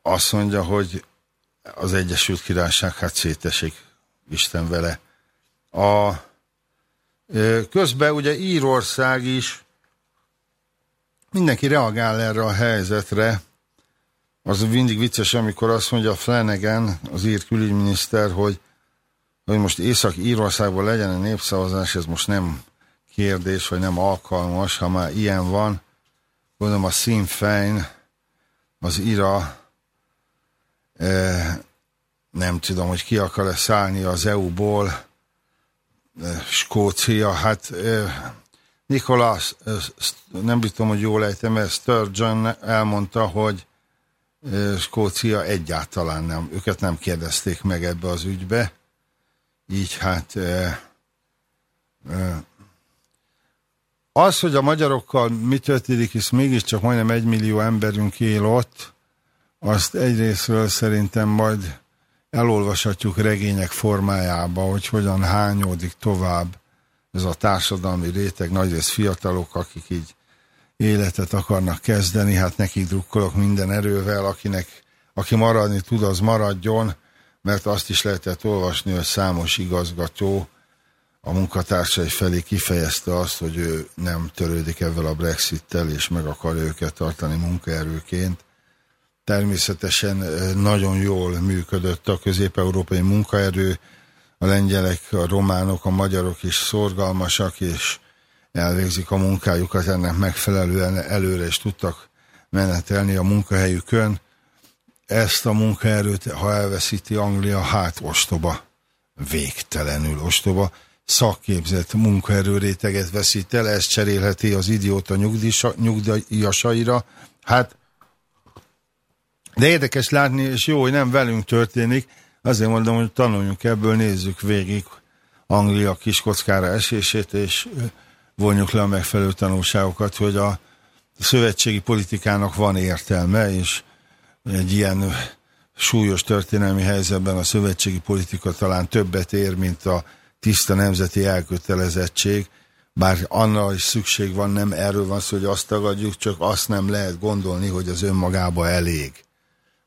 azt mondja, hogy az Egyesült Királyság hát szétesik, Isten vele. A, közben ugye Írország is mindenki reagál erre a helyzetre, az mindig vicces, amikor azt mondja Flanagan, az ír külügyminiszter, hogy, hogy most Észak-Írországban legyen a népszavazás, ez most nem kérdés, vagy nem alkalmas, ha már ilyen van. Gondolom a Sinn Féin, az IRA, nem tudom, hogy ki akar-e szállni az EU-ból, e, Skócia, hát e, Nicholas, e, nem tudom, hogy jól ejtem, mert Sturgeon elmondta, hogy Skócia egyáltalán nem, őket nem kérdezték meg ebbe az ügybe, így hát az, hogy a magyarokkal mi történik, hisz mégiscsak majdnem egy millió emberünk él ott, azt egyrésztről szerintem majd elolvashatjuk regények formájába, hogy hogyan hányódik tovább ez a társadalmi réteg, nagyrészt fiatalok, akik így életet akarnak kezdeni, hát nekik drukkolok minden erővel, akinek, aki maradni tud, az maradjon, mert azt is lehetett olvasni, hogy számos igazgató a munkatársai felé kifejezte azt, hogy ő nem törődik ezzel a Brexit-tel, és meg akarja őket tartani munkaerőként. Természetesen nagyon jól működött a közép-európai munkaerő, a lengyelek, a románok, a magyarok is szorgalmasak, és elvégzik a munkájukat, ennek megfelelően előre is tudtak menetelni a munkahelyükön. Ezt a munkaerőt, ha elveszíti Anglia, hát ostoba, végtelenül ostoba, szakképzett munkaerő réteget veszít el, ezt cserélheti az idióta nyugdíjasaira. Hát, de érdekes látni, és jó, hogy nem velünk történik, azért mondom, hogy tanuljunk ebből, nézzük végig Anglia kiskockára esését, és vonjuk le a megfelelő tanulságokat, hogy a szövetségi politikának van értelme, és egy ilyen súlyos történelmi helyzetben a szövetségi politika talán többet ér, mint a tiszta nemzeti elkötelezettség, bár annál is szükség van, nem erről van szó, hogy azt tagadjuk, csak azt nem lehet gondolni, hogy az önmagába elég.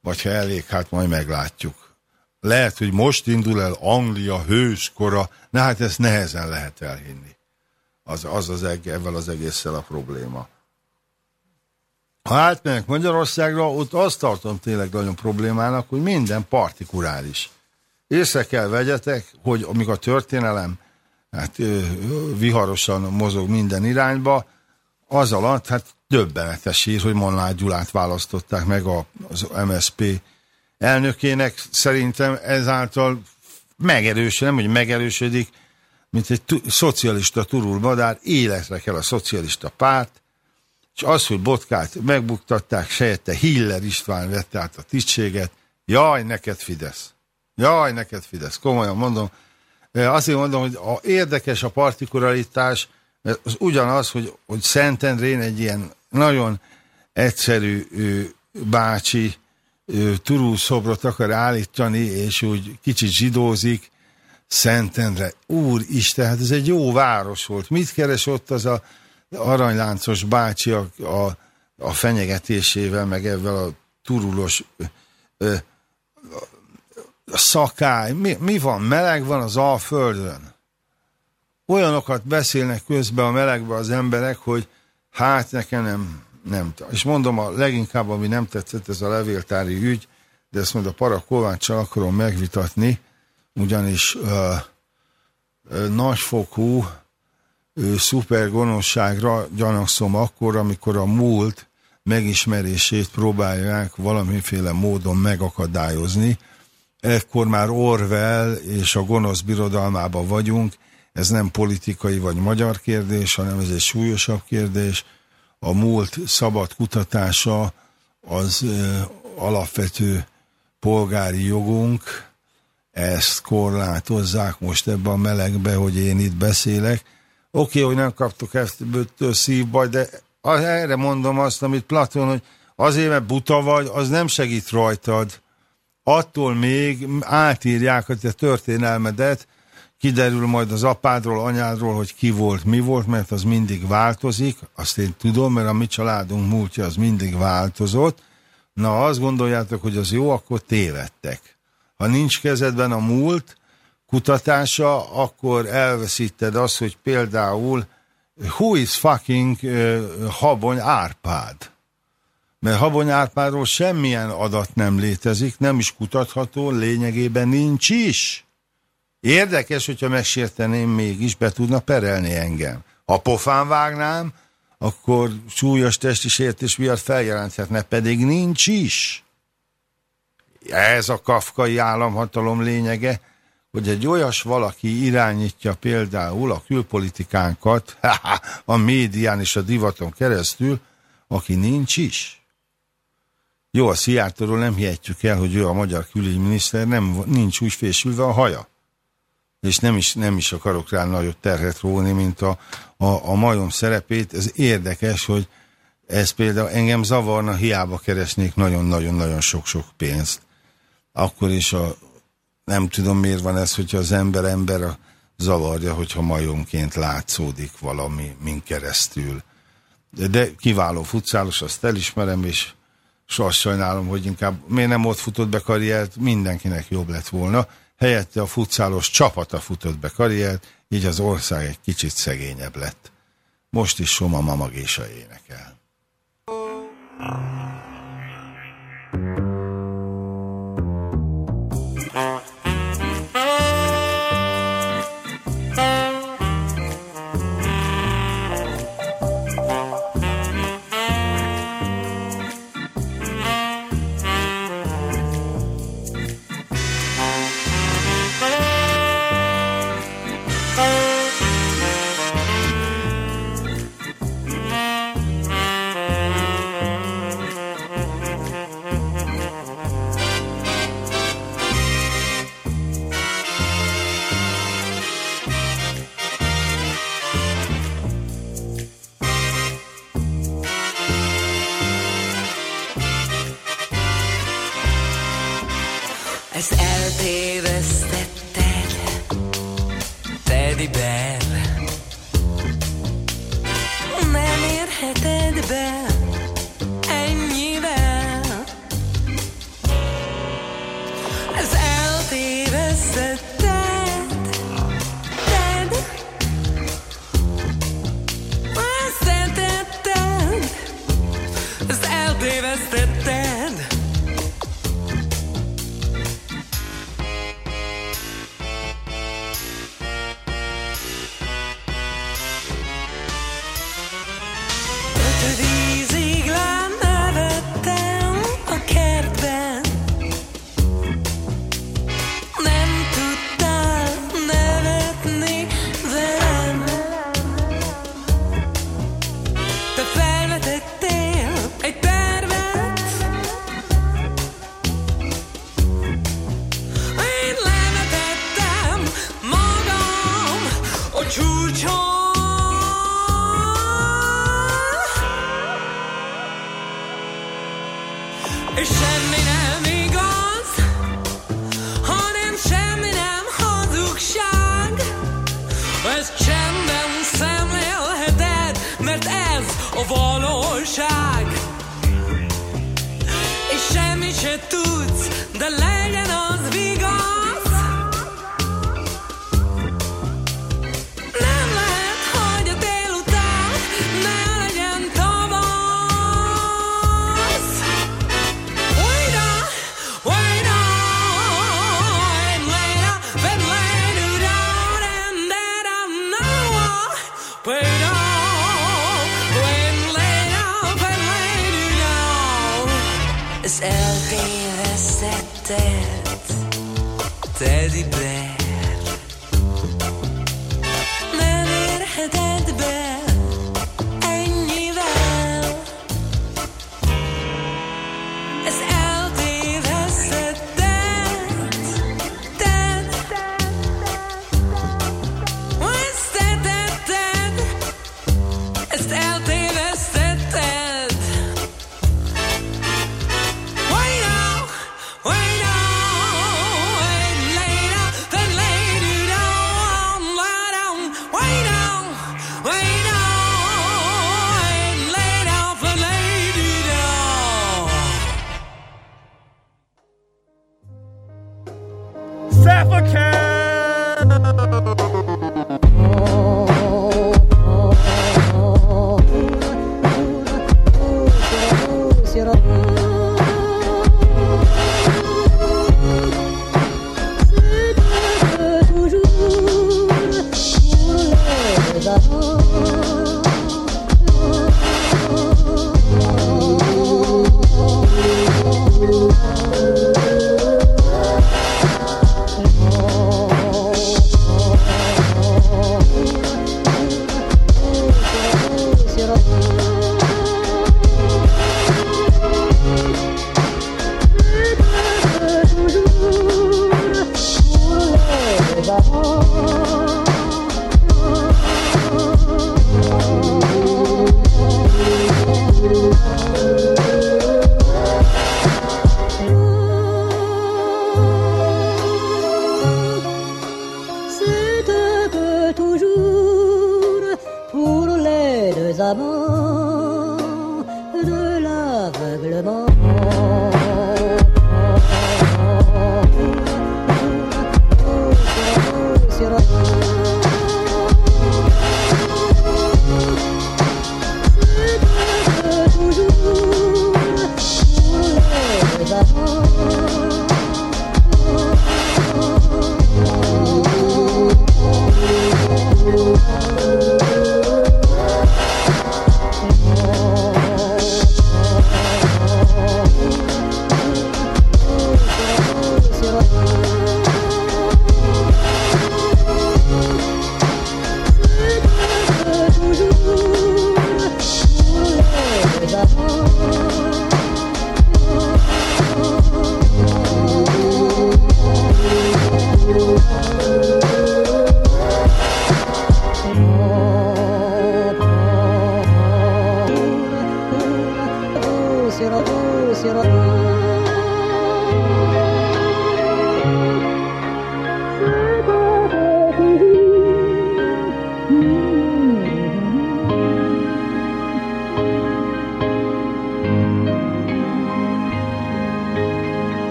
Vagy ha elég, hát majd meglátjuk. Lehet, hogy most indul el Anglia hőskora, na hát ezt nehezen lehet elhinni. Az az, az ezzel az egésszel a probléma. Ha átmegyek Magyarországra, ott azt tartom tényleg nagyon problémának, hogy minden partikuláris. Észre kell vegyetek, hogy amíg a történelem hát, viharosan mozog minden irányba, az alatt hát döbbenetes hír, hogy Molnár Gyulát választották meg az MSP elnökének. Szerintem ezáltal megerősödik, nem hogy megerősödik, mint egy szocialista turulmadár, életre kell a szocialista párt, és az, hogy Botkát megbuktatták, sejette Hiller István vette át a tisztséget, jaj, neked Fidesz. Jaj, neked Fidesz. Komolyan mondom. Azért mondom, hogy a, érdekes a partikularitás, mert az ugyanaz, hogy, hogy Szentendrén egy ilyen nagyon egyszerű ő, bácsi ő, turul szobrot akar állítani, és úgy kicsit zsidózik, Szentendre. Úristen, hát ez egy jó város volt. Mit keres ott az a aranyláncos bácsi a, a, a fenyegetésével, meg ebben a turulos ö, a szakály. Mi, mi van? Meleg van az Alföldön. Olyanokat beszélnek közben a melegben az emberek, hogy hát nekem nem, nem. És mondom, a leginkább, ami nem tetszett, ez a levéltári ügy, de ezt majd a Para Kováccsal akarom megvitatni, ugyanis ö, ö, nagyfokú ö, szupergonoszságra gyanakszom akkor, amikor a múlt megismerését próbálják valamiféle módon megakadályozni, ekkor már Orwell és a gonosz birodalmában vagyunk, ez nem politikai vagy magyar kérdés, hanem ez egy súlyosabb kérdés. A múlt szabad kutatása az alapvető polgári jogunk, ezt korlátozzák most ebben a melegbe, hogy én itt beszélek. Oké, okay, hogy nem kaptok ezt szívbaj, de erre mondom azt, amit Platon, hogy azért, mert buta vagy, az nem segít rajtad. Attól még átírják a te történelmedet, kiderül majd az apádról, anyádról, hogy ki volt, mi volt, mert az mindig változik, azt én tudom, mert a mi családunk múltja az mindig változott. Na, azt gondoljátok, hogy az jó, akkor tévedtek. Ha nincs kezedben a múlt kutatása, akkor elveszíted azt, hogy például who is fucking uh, Habony Árpád? Mert Habony Árpádról semmilyen adat nem létezik, nem is kutatható, lényegében nincs is. Érdekes, hogyha megsérteném, mégis be tudna perelni engem. Ha pofán vágnám, akkor súlyos testi sértés miatt feljelenthetne, pedig nincs is. Ez a kafkai államhatalom lényege, hogy egy olyas valaki irányítja például a külpolitikánkat a médián és a divaton keresztül, aki nincs is. Jó, a Szijjártóról nem hihetjük el, hogy ő a magyar külügyminiszter, nem, nincs úgy fésülve a haja. És nem is, nem is akarok rá nagyobb terhet róni, mint a, a, a majom szerepét. Ez érdekes, hogy ez például engem zavarna, hiába keresnék nagyon-nagyon-nagyon sok-sok pénzt. Akkor is a, nem tudom miért van ez, hogyha az ember ember a zavarja, hogyha majomként látszódik valami min keresztül. De, de kiváló futszálos, azt elismerem, és azt sajnálom, hogy inkább miért nem ott futott be karriert, mindenkinek jobb lett volna. Helyette a futszálos csapata futott be karriert, így az ország egy kicsit szegényebb lett. Most is Soma Mamagésa énekel. az eltévesztetted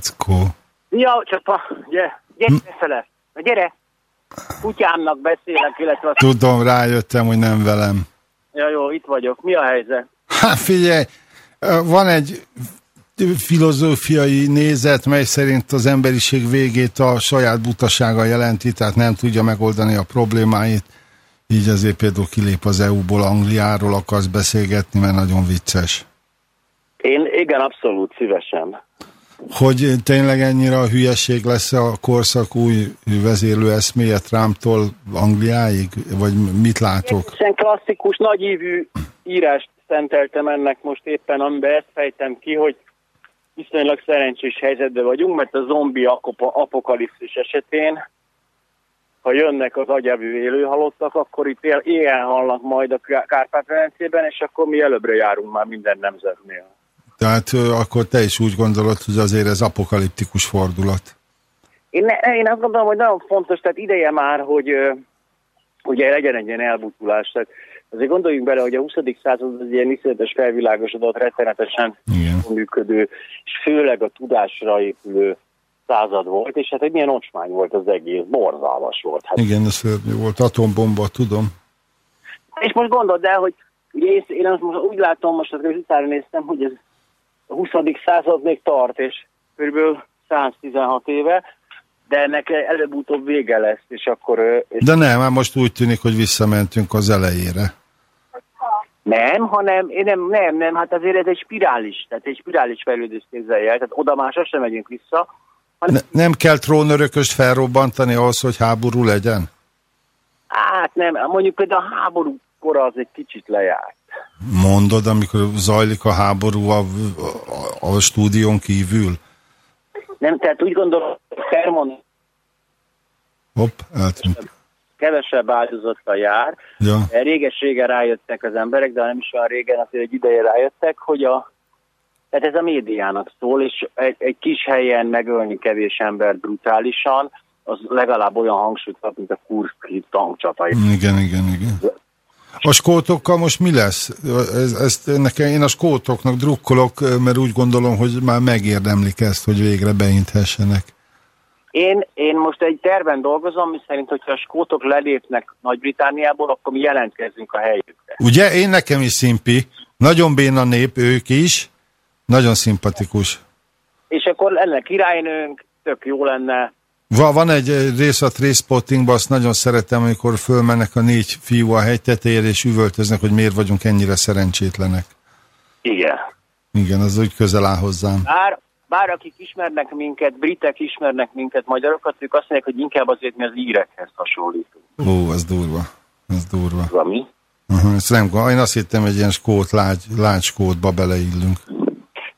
Mackó. Ja, csapa, gyere, gyere befele. Na gyere. Kutyámnak beszélek, illetve a... Tudom, rájöttem, hogy nem velem. Ja, jó, itt vagyok. Mi a helyzet? Hát figyelj, van egy filozófiai nézet, mely szerint az emberiség végét a saját butasága jelenti, tehát nem tudja megoldani a problémáit. Így azért például kilép az EU-ból, Angliáról akarsz beszélgetni, mert nagyon vicces. Én igen, abszolút szívesen. Hogy tényleg ennyire a hülyeség lesz a korszak új vezérlő eszméje Trumptól Angliáig? Vagy mit látok? Ilyen klasszikus, nagyívű írást szenteltem ennek most éppen, amiben ezt fejtem ki, hogy viszonylag szerencsés helyzetben vagyunk, mert a zombi apokalipszis esetén, ha jönnek az agyavű élőhalottak, akkor itt éjjel halnak majd a Ká- Kárpát-medencében, és akkor mi előbbre járunk már minden nemzetnél. Tehát akkor te is úgy gondolod, hogy azért ez apokaliptikus fordulat. Én, ne, én azt gondolom, hogy nagyon fontos, tehát ideje már, hogy ugye legyen egy ilyen elbutulás. Tehát azért gondoljunk bele, hogy a 20. század az ilyen iszonyatos felvilágosodott, rettenetesen Igen. működő, és főleg a tudásra épülő század volt, és hát egy milyen ocsmány volt az egész, borzalmas volt. Hát Igen, ez volt. Atombomba, tudom. És most gondold el, hogy ugye én, én azt most úgy látom, most az utána néztem, hogy ez a 20. század még tart, és kb. 116 éve, de ennek előbb-utóbb vége lesz, és akkor... És De nem, már most úgy tűnik, hogy visszamentünk az elejére. nem, hanem én nem, nem, nem, hát azért ez egy spirális, tehát egy spirális fejlődés képzelje el, tehát oda már sosem megyünk vissza, hanem Ne, nem kell trónörököst felrobbantani ahhoz, hogy háború legyen? hát nem, mondjuk például a háború kora az egy kicsit lejárt. Mondod, amikor zajlik a háború a, a, a stúdión kívül? Nem, tehát úgy gondolom, Herman Hopp, eltűnt. kevesebb áldozattal jár, Ja. Réges-régen rájöttek az emberek, de nem is olyan régen, azért egy ideje rájöttek, hogy a, tehát ez a médiának szól, és egy, egy kis helyen megölni kevés embert brutálisan, az legalább olyan hangsúlyt kap, mint a Kurszki tankcsata. Igen, igen, igen. A skótokkal most mi lesz? Ez, ezt nekem, én a skótoknak drukkolok, mert úgy gondolom, hogy már megérdemlik ezt, hogy végre beinthessenek. Én, én most egy terven dolgozom, mi szerint, hogyha a skótok lelépnek Nagy-Britániából, akkor mi jelentkezzünk a helyükre. Ugye? Én nekem is szimpi. Nagyon béna nép, ők is. Nagyon szimpatikus. És akkor lenne királynőnk, tök jó lenne, van egy eh, rész a Trainspottingban, azt nagyon szeretem, amikor fölmennek a négy fiú a hegy tetejére, és üvöltöznek, hogy miért vagyunk ennyire szerencsétlenek. igen. Igen, az úgy közel áll hozzám. Bár, bár akik ismernek minket, britek ismernek minket, magyarokat, ők azt mondják, hogy inkább azért mi az írekhez hasonlítunk. Ó, az durva. Ez durva. Valami. Uh-huh, ezt nem, én azt hittem, egy ilyen skót, lágy, lágy skótba beleillünk.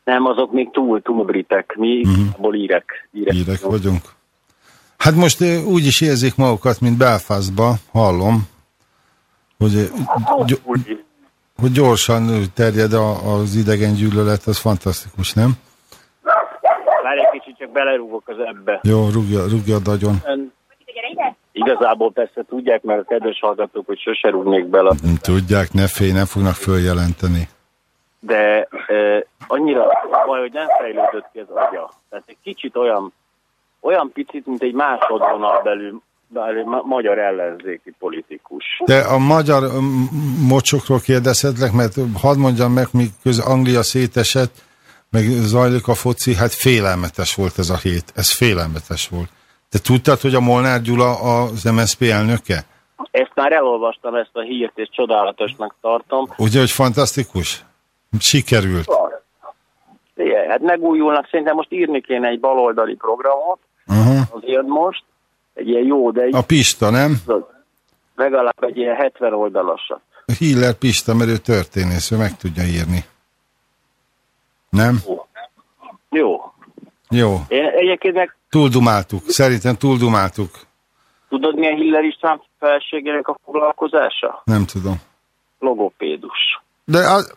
Nem, azok még túl, túl britek. Mi uh-huh. írek. írek. Írek vagyunk. Hát most úgy is érzik magukat, mint Belfastba, hallom, hogy, gy- hogy gyorsan terjed a, az idegen gyűlölet, az fantasztikus, nem? Várj egy kicsit, csak belerúgok az ebbe. Jó, rúgja, rúgja a dagyon. Ön- Igazából persze tudják, mert a kedves hallgatók, hogy sose rúgnék bele, tudják, ne félj, nem fognak följelenteni. de e, annyira baj, hogy nem fejlődött ki az agya. Tehát egy kicsit olyan, olyan picit, mint egy másodvonal belül, belül ma- magyar ellenzéki politikus. De a magyar mocsokról kérdezhetlek, mert hadd mondjam meg, mikor Anglia szétesett, meg zajlik a foci, hát félelmetes volt ez a hét. Ez félelmetes volt. Te tudtad, hogy a Molnár Gyula az MSZP elnöke? Ezt már elolvastam, ezt a hírt, és csodálatosnak tartom. Ugye, hogy fantasztikus? Sikerült. Igen, hát megújulnak, szerintem most írni kéne egy baloldali programot, Uh-huh. azért most, egy ilyen jó, de egy, A Pista, nem? legalább egy ilyen 70 oldalasat. Hiller Pista, mert ő történész, ő meg tudja írni. Nem? Jó. Jó. Én egyébként meg Túldumáltuk. Szerintem túldumáltuk. tudod, milyen Hiller István felségének a foglalkozása? Nem tudom. Logopédus. De az,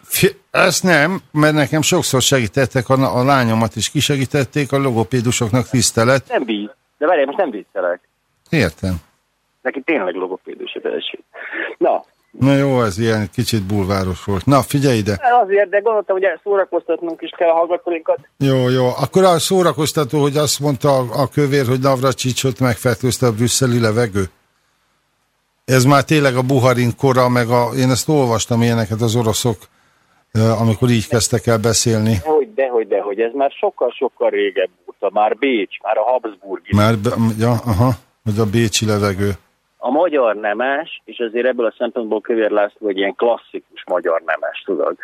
ezt nem, mert nekem sokszor segítettek, a, a lányomat is kisegítették, a logopédusoknak tisztelet. Nem bíz. De várjál, most nem viccelek. Értem. Neki tényleg logopédus a. Na, Na jó, ez ilyen kicsit bulváros volt. Na, figyelj ide. azért, de gondoltam, hogy szórakoztatnunk is kell a hallgatóinkat. Jó, jó. Akkor a szórakoztató, hogy azt mondta a, a kövér, hogy Navracsicsot megfertőzte a brüsszeli levegő. Ez már tényleg a Buharin kora, meg a, én ezt olvastam ilyeneket az oroszok, amikor így kezdtek el beszélni. Dehogy, dehogy, dehogy, ez már sokkal-sokkal régebb óta, már Bécs, már a Habsburgi. Már, be, ja, aha, hogy a bécsi levegő. A magyar nemes, és azért ebből a szempontból Kövér László egy ilyen klasszikus magyar nemes, tudod.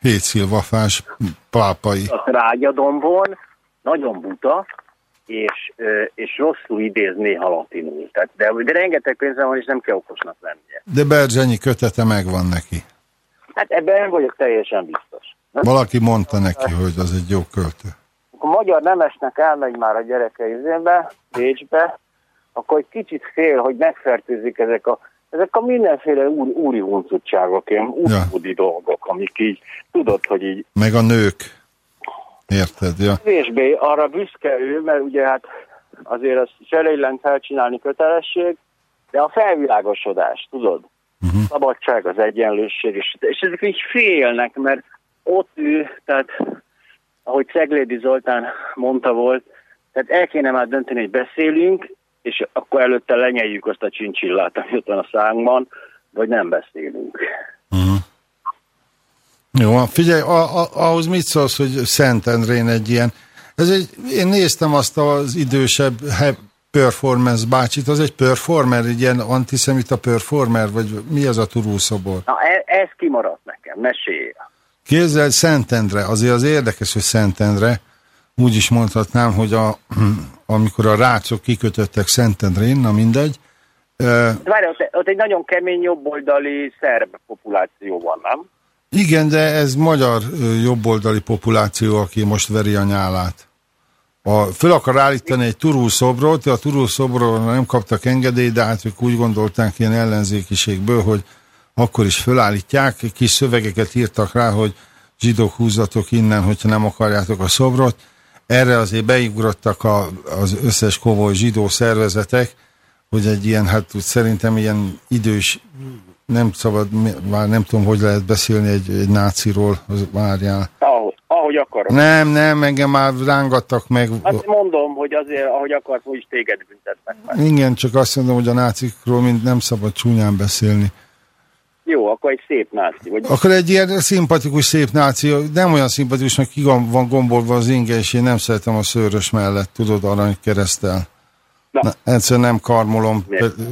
Hétszilvafás pápai. A Trágyadombon nagyon buta, és, és rosszul idéz néha latinul. Tehát, de, de rengeteg pénze van, és nem kell okosnak lennie. De Berzsenyi kötete megvan neki. Hát ebben nem vagyok teljesen biztos. Valaki mondta neki, hogy az egy jó költő. Akkor magyar nemesnek elmegy már a gyereke izébe, Bécsbe, akkor egy kicsit fél, hogy megfertőzik ezek a, ezek a mindenféle úr, úri huncutságok, ilyen Ja. úri dolgok, amik így, tudod, hogy így Meg a nők. Érted, ja. kevésbé arra büszke ő, mert ugye hát azért az cserélen felcsinálni kötelesség, de a felvilágosodás, tudod? Uh-huh. Szabadság, az egyenlőség, és, és ezek így félnek, mert ott ő, tehát ahogy Ceglédi Zoltán mondta volt, tehát el kéne már dönteni, hogy beszélünk, és akkor előtte lenyeljük azt a csincsillát, ami ott van a szánkban, vagy nem beszélünk. Jó, figyelj, a, a, ahhoz mit szólsz, hogy Szentendrén egy ilyen... Ez egy, én néztem azt az idősebb, he, performance bácsit, az egy performer, egy ilyen antiszemita performer, vagy mi az a Turul szobor? Na, e- ez kimaradt nekem, mesélj. Képzeld, Szentendre, azért az érdekes, hogy Szentendre, úgy is mondhatnám, hogy a, amikor a rácok kikötöttek Szentendrén, na mindegy, Várj, ott, ott egy nagyon kemény jobboldali szerb populáció van, nem? Igen, de ez magyar jobboldali populáció, aki most veri a nyálát. A, föl akar állítani egy turul szobrot, a turul szobról nem kaptak engedélyt, de hát ők úgy gondolták ilyen ellenzékiségből, hogy akkor is fölállítják, kis szövegeket írtak rá, hogy zsidók húzatok innen, hogyha nem akarjátok a szobrot. Erre azért beugrottak a, az összes komoly zsidó szervezetek, hogy egy ilyen, hát szerintem ilyen idős, nem szabad, már nem tudom, hogy lehet beszélni egy, egy náciról, az várjál. Ahogy, ahogy akarok. Nem, nem, engem már rángattak meg. Azt mondom, hogy azért, ahogy akarsz, úgyis téged büntetnek meg. Igen, csak azt mondom, hogy a nácikról mind nem szabad csúnyán beszélni. Jó, akkor egy szép náci. Vagy Akkor egy ilyen szimpatikus, szép náció, nem olyan szimpatikus, mert ki van gombolva az inge, és én nem szeretem a szőrös mellett, tudod, arany keresztel. Na. Na, egyszer nem karmolom,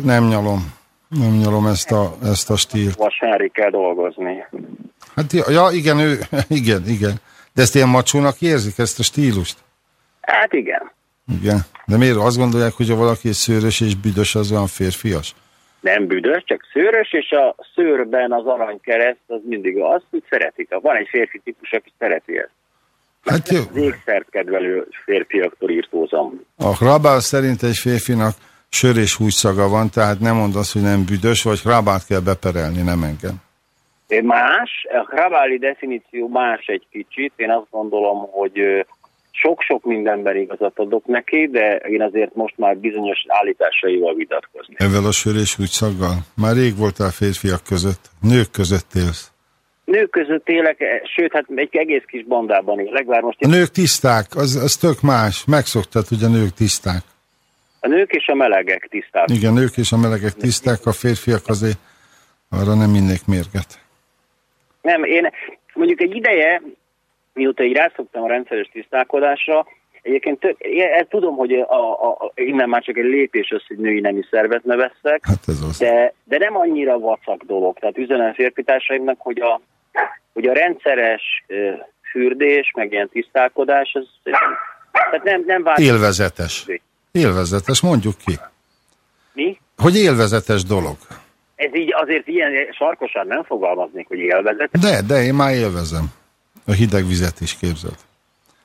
nem nyalom. Nem nyalom ezt a, ezt a stílt. vasárri kell dolgozni. Hát ja, ja, igen, ő, igen, igen. De ezt ilyen macsónak érzik, ezt a stílust? Hát igen. Igen. De miért azt gondolják, hogy ha valaki szőrös és büdös, az olyan férfias? Nem büdös, csak szőrös, és a szőrben az aranykereszt az mindig azt, hogy szeretik. Van egy férfi típus, aki szereti ezt. Hát jó. Az ékszert kedvelő férfiaktól írtózom. A rabál szerint egy férfinak sör és húgyszaga van, tehát nem mond azt, hogy nem büdös, vagy rabát kell beperelni, nem engem. Más, a Kravali definíció más egy kicsit. Én azt gondolom, hogy sok-sok mindenben igazat adok neki, de én azért most már bizonyos állításaival vitatkozni. Ezzel a sör és húgyszaggal? Már rég voltál férfiak között, nők között élsz. Nők között élek, eh, sőt, hát egy egész kis bandában élek, bár most A nők tiszták, az, az tök más. Megszoktad, hogy a nők tiszták. A nők és a melegek tisztán. Igen, nők és a melegek tiszták, a férfiak azért arra nem minnék mérget. Nem, én mondjuk egy ideje, mióta így rászoktam a rendszeres tisztálkodásra, egyébként tök, én tudom, hogy a, a, innen már csak egy lépés az, hogy női nemi szervet nevesszek, Hát ez az. de, de nem annyira vacak dolog. Tehát üzenem férfitársaimnak, hogy a, hogy a rendszeres fürdés, meg ilyen tisztálkodás, az, tehát nem, nem vált. Élvezetes. Élvezetes, mondjuk ki. Mi? Hogy élvezetes dolog. Ez így azért ilyen sarkosan nem fogalmaznék, hogy élvezet. De, de én már élvezem. A hideg vizet is képzeld.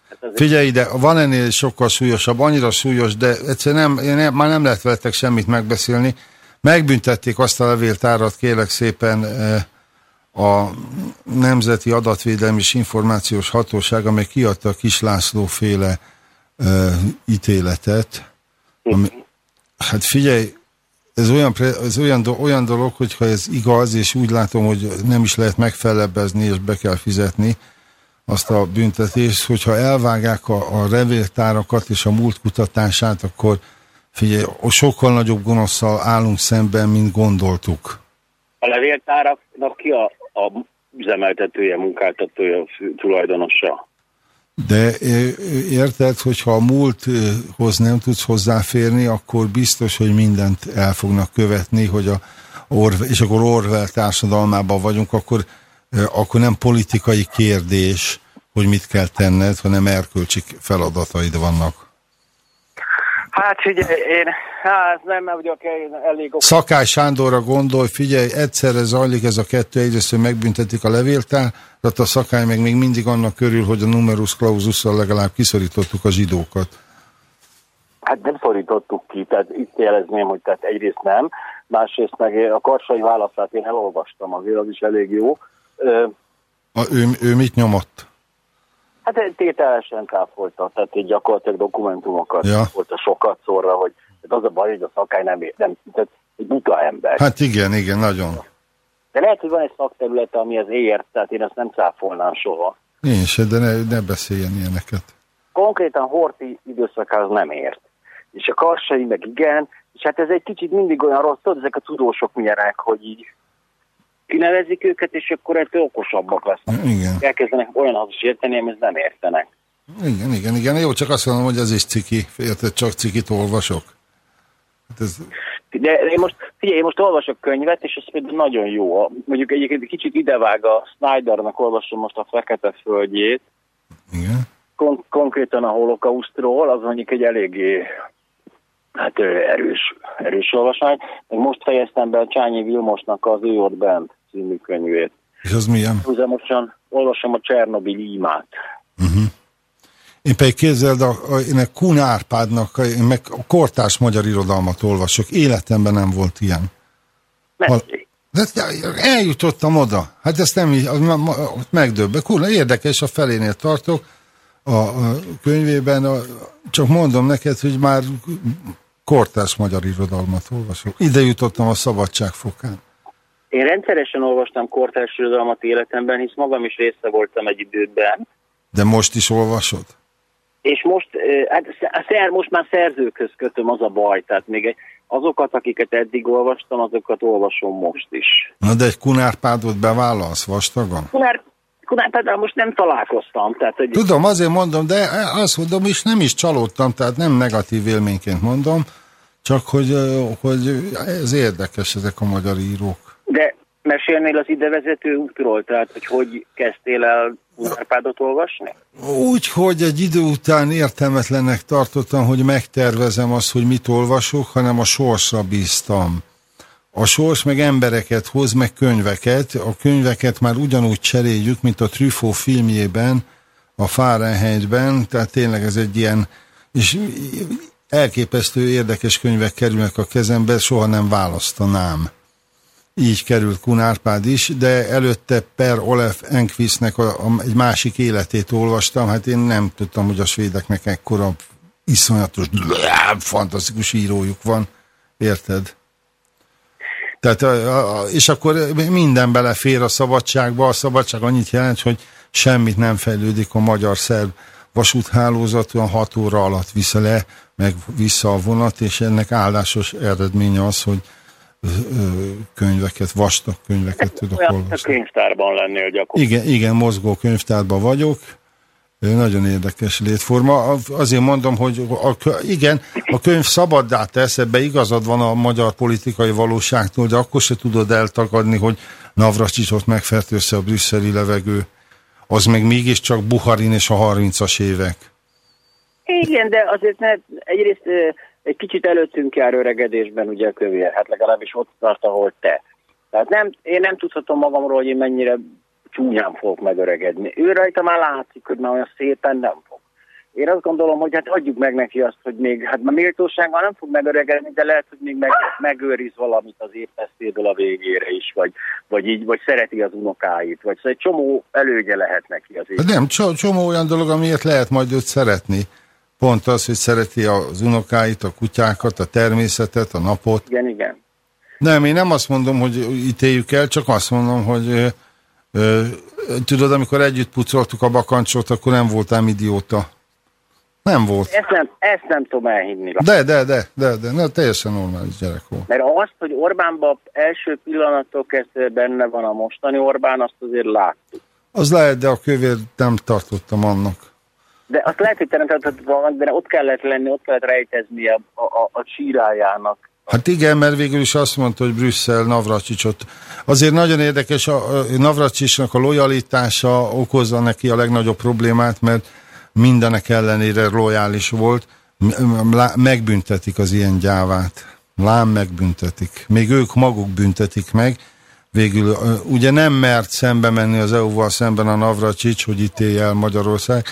Hát Figyelj ide, van ennél sokkal súlyosabb, annyira súlyos, de egyszerűen nem, nem, már nem lehet veletek semmit megbeszélni. Megbüntették azt a levéltárat, kérlek szépen, eh, a Nemzeti Adatvédelmi és Információs Hatóság, amely kiadta a Kis László féle uh, ítéletet. Ami, hát figyelj, ez olyan, ez olyan, do, olyan dolog, hogyha ez igaz, és úgy látom, hogy nem is lehet megfelebbezni, és be kell fizetni azt a büntetést, hogyha elvágják a, a revéltárakat és a múlt kutatását, akkor figyelj, sokkal nagyobb gonoszszal állunk szemben, mint gondoltuk. a levéltáraknak ki a, a üzemeltetője, munkáltatója, tulajdonosa? De érted, hogyha a múlthoz nem tudsz hozzáférni, akkor biztos, hogy mindent el fognak követni, hogy a Orwell, és akkor Orwell társadalmában vagyunk, akkor, akkor nem politikai kérdés, hogy mit kell tenned, hanem erkölcsi feladataid vannak. Hát figyelj, én hát nem vagyok el- elég okos. Szakály Sándorra gondolj, figyelj, egyszerre zajlik ez a kettő, egyrészt, hogy megbüntetik a levéltárat, a Szakály meg még mindig annak körül, hogy a numerus claususszal legalább kiszorítottuk a zsidókat. Hát nem szorítottuk ki, tehát itt jelezném, hogy tehát egyrészt nem, másrészt meg a karsai válaszát én elolvastam, azért az is elég jó. Ö, A, ő, ő mit nyomott? Hát tételesen cáfolta, tehát egy gyakorlatilag dokumentumokat Ja. volt a sokat szórva, hogy tehát az a baj, hogy a szakály nem, ér- nem tehát egy buta ember. Hát igen, igen, nagyon. De lehet, hogy van egy szakterülete, ami az ért, tehát én ezt nem cáfolnám soha. Én se, de ne, ne beszéljen ilyeneket. Konkrétan Horti időszakához nem ért. És a karsai meg igen, és hát ez egy kicsit mindig olyan rossz, tudod, ezek a tudósok milyenek, hogy így kinevezik őket, és akkor ettől okosabbak lesznek. Igen, Elkezdenek olyanhoz is érteni, amihez nem értenek. igen, igen, igen. Jó, csak azt mondom, hogy ez is ciki. Érted, csak cikit olvasok. Hát ez, De én most, figyelj, én most olvasok könyvet, és ez például nagyon jó. Mondjuk egyébként egy kicsit idevág a Snydernek olvasom most a Fekete Földjét, igen. kon- konkrétan a holokausztról, az mondjuk egy eléggé hát erős, erős olvasmány. Meg most fejeztem be a Csányi Vilmosnak az Ő ott bent című könyvét. És az milyen? Húzamosan olvasom a Csernobil ímát. Én pedig képzeld, a, a, én a Kun Árpádnak, én meg a kortárs magyar irodalmat olvasok. Életemben nem volt ilyen. Mesélj. De eljutottam oda. Hát ezt nem így, megdöbben. Kurva érdekes, a felénél tartok a, a könyvében. A, csak mondom neked, hogy már kortárs magyar irodalmat olvasok. Ide jutottam a szabadság fokán. Én rendszeresen olvastam kortárs irodalmat életemben, hisz magam is része voltam egy időben. De most is olvasod? És most, hát sz- szer, most már szerzőkhöz kötöm, az a baj. Tehát még egy- azokat, akiket eddig olvastam, azokat olvasom most is. Na de egy kunárpádot bevállalsz vastagon? Kunár, Kunár például most nem találkoztam. Tehát, hogy Tudom, azért mondom, de azt mondom, és nem is csalódtam, tehát nem negatív élményként mondom, csak hogy, hogy ez érdekes, ezek a magyar írók. De mesélnél az idevezető útról, tehát hogy hogy kezdtél el Gunárpádot olvasni? Úgy, hogy egy idő után értelmetlennek tartottam, hogy megtervezem azt, hogy mit olvasok, hanem a sorsra bíztam. A sors meg embereket hoz, meg könyveket. A könyveket már ugyanúgy cseréljük, mint a Truffaut filmjében, a Fahrenheitben, tehát tényleg ez egy ilyen, és elképesztő érdekes könyvek kerülnek a kezembe, soha nem választanám. Így került Kun Árpád is, de előtte Per Olef Enquistnek a, a, egy másik életét olvastam, hát én nem tudtam, hogy a svédeknek ekkora iszonyatos, fantasztikus írójuk van, érted? Tehát, és akkor minden belefér a szabadságba, a szabadság annyit jelent, hogy semmit nem fejlődik a magyar-szerb vasúthálózat, olyan hat óra alatt vissza le, meg vissza a vonat, és ennek áldásos eredménye az, hogy könyveket, vastag könyveket tudok Olyan, mint a olvasni. könyvtárban lennél gyakorlatilag. Igen, igen, mozgó könyvtárban vagyok. Nagyon érdekes létforma. Azért mondom, hogy a, igen, a könyv szabaddá tesz, ebbe igazad van a magyar politikai valóságtól, de akkor se tudod eltagadni, hogy Navracsicsot megfertőzte a brüsszeli levegő. Az meg mégiscsak Buharin és a 30-as évek. Igen, de azért ne, egyrészt egy kicsit előttünk jár öregedésben ugye a kövér, hát legalábbis ott tart, ahol te. Tehát nem, én nem tudhatom magamról, hogy én mennyire csúnyán fogok megöregedni. Ő rajta már látszik, hogy már olyan szépen nem fog. Én azt gondolom, hogy hát adjuk meg neki azt, hogy még, hát már méltósággal nem fog megöregedni, de lehet, hogy még meg, megőriz valamit az évesztéből a végére is, vagy, vagy így, vagy szereti az unokáit, vagy szóval egy csomó előnye lehet neki az év. De nem, cso- csomó olyan dolog, amiért lehet majd őt szeretni. Pont az, hogy szereti az unokáit, a kutyákat, a természetet, a napot. Igen, igen. Nem, én nem azt mondom, hogy ítéljük el, csak azt mondom, hogy ö, ö, tudod, amikor együtt pucoltuk a bakancsot, akkor nem voltál idióta. Nem volt. Ezt nem, ezt nem tudom elhinni. De, de, de, de, de, de teljesen normális gyerek volt. Mert azt, hogy Orbánban első pillanattól kezdve benne van a mostani Orbán, azt azért láttuk. Az lehet, de a kövér nem tartottam annak. De azt lehet, hogy te nem tartottad volna, de ott kellett lenni, ott kellett rejtezni a, a, a, csírájának. Hát igen, mert végül is azt mondta, hogy Brüsszel Navracsicsot. Azért nagyon érdekes, a a Navracsicsnak a lojalitása okozza neki a legnagyobb problémát, mert mindenek ellenére lojális volt. Megbüntetik az ilyen gyávát. Lám megbüntetik. Még ők maguk büntetik meg. Végül ugye nem mert szembe menni az EU-val szemben a Navracsics, hogy ítélje el Magyarország.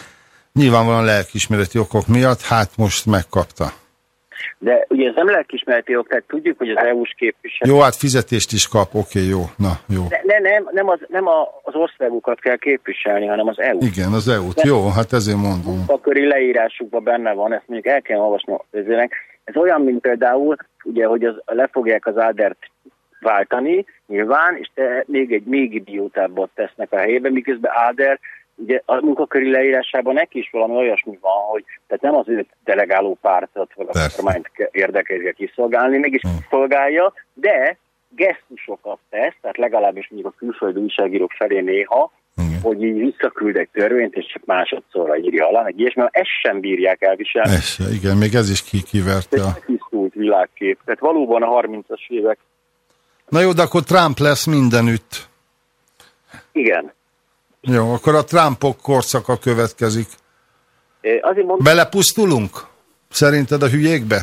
Nyilvánvalóan lelkismereti okok miatt, hát most megkapta. De ugye ez nem lelkismereti jog, tehát tudjuk, hogy az EU-s képviselő. Jó, hát fizetést is kap, oké, jó, na, jó. De, de nem, nem, az, nem a, az országokat kell képviselni, hanem az EU. Igen, az EU-t, jó, hát ezért mondom. A köri leírásukban benne van, ezt mondjuk el kell olvasni. ezért Ez olyan, mint például, ugye, hogy az, le fogják az Ádert váltani, nyilván, és te még egy még idiótábbat tesznek a helyébe, miközben Áder ugye a munkaköri leírásában neki is valami olyasmi van, hogy tehát nem az ő delegáló pártot, vagy a kormányt ke- érdekeit kell kiszolgálni, mégis szolgálja, de gesztusokat tesz, tehát legalábbis mondjuk a külföldi újságírók felé néha, Igen. hogy így visszaküld egy törvényt, és csak másodszorra írja alá, meg ilyesmi, ezt sem bírják elviselni. Ez, se, igen, még ez is ki, kiverte a... Tisztult. világkép. Tehát valóban a 30-as évek. Na jó, de akkor Trump lesz mindenütt. Igen. Jó, akkor a Trumpok korszaka következik. Eh, Azért mondom, Belepusztulunk? Szerinted a hülyékbe?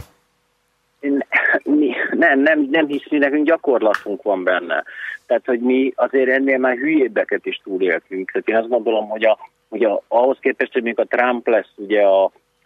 Nem, nem, nem hisz, mi nekünk gyakorlatunk van benne. Tehát, hogy mi azért ennél már hülyébbeket is túléltünk. Tehát én azt gondolom, hogy, a, hogy a, ahhoz képest, hogy mondjuk a Trump lesz ugye a,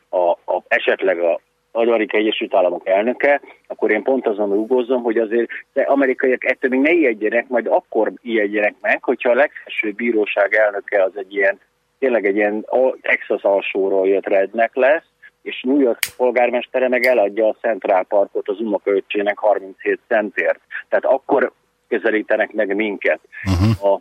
a, a, esetleg a Amerikai Egyesült Államok elnöke, akkor én pont azon rúgózom, hogy azért de amerikaiak ettől még ne ijedjenek, majd akkor ijedjenek meg, hogyha a legfelsőbb bíróság elnöke az egy ilyen, tényleg egy ilyen Texas alsóról jött rednek lesz, és New York polgármestere meg eladja a Central Parkot az unokaöccsének 37 centért. Tehát akkor közelítenek meg minket. Uh-huh. A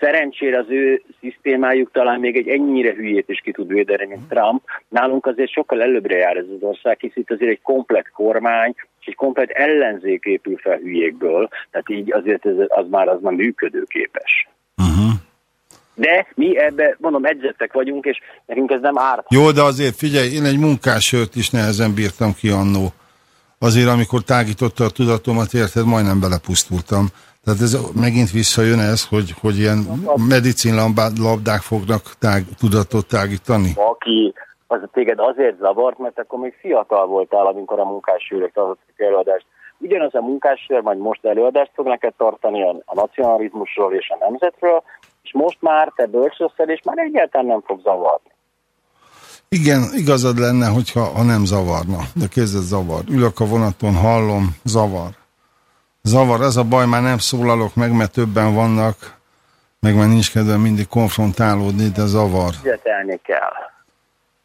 szerencsére az ő szisztémájuk talán még egy ennyire hülyét is ki tud védeni, mint Trump. Nálunk azért sokkal előbbre jár ez az ország, hisz itt azért egy komplet kormány, és egy komplet ellenzék épül fel hülyékből, tehát így azért ez, az már az már működőképes. Uh-huh. De mi ebbe, mondom, edzettek vagyunk, és nekünk ez nem árt. Jó, de azért figyelj, én egy munkássört is nehezen bírtam ki annó. Azért, amikor tágította a tudatomat, érted, majdnem belepusztultam. Tehát ez megint visszajön ez, hogy, hogy ilyen medicinlabdák fognak tág, tudatot tágítani. Aki az téged azért zavart, mert akkor még fiatal voltál, amikor a munkásőrök tartottak előadást. Ugyanaz a munkásőr majd most előadást fog neked tartani a, a nacionalizmusról és a nemzetről, és most már te bölcs leszel, és már egyáltalán nem fog zavarni. Igen, igazad lenne, hogyha ha nem zavarna. De kezdett zavar. Ülök a vonaton, hallom, zavar. Zavar, ez a baj, már nem szólalok meg, mert többen vannak, meg már nincs kedvem mindig konfrontálódni, de zavar. Jegyzetelni kell.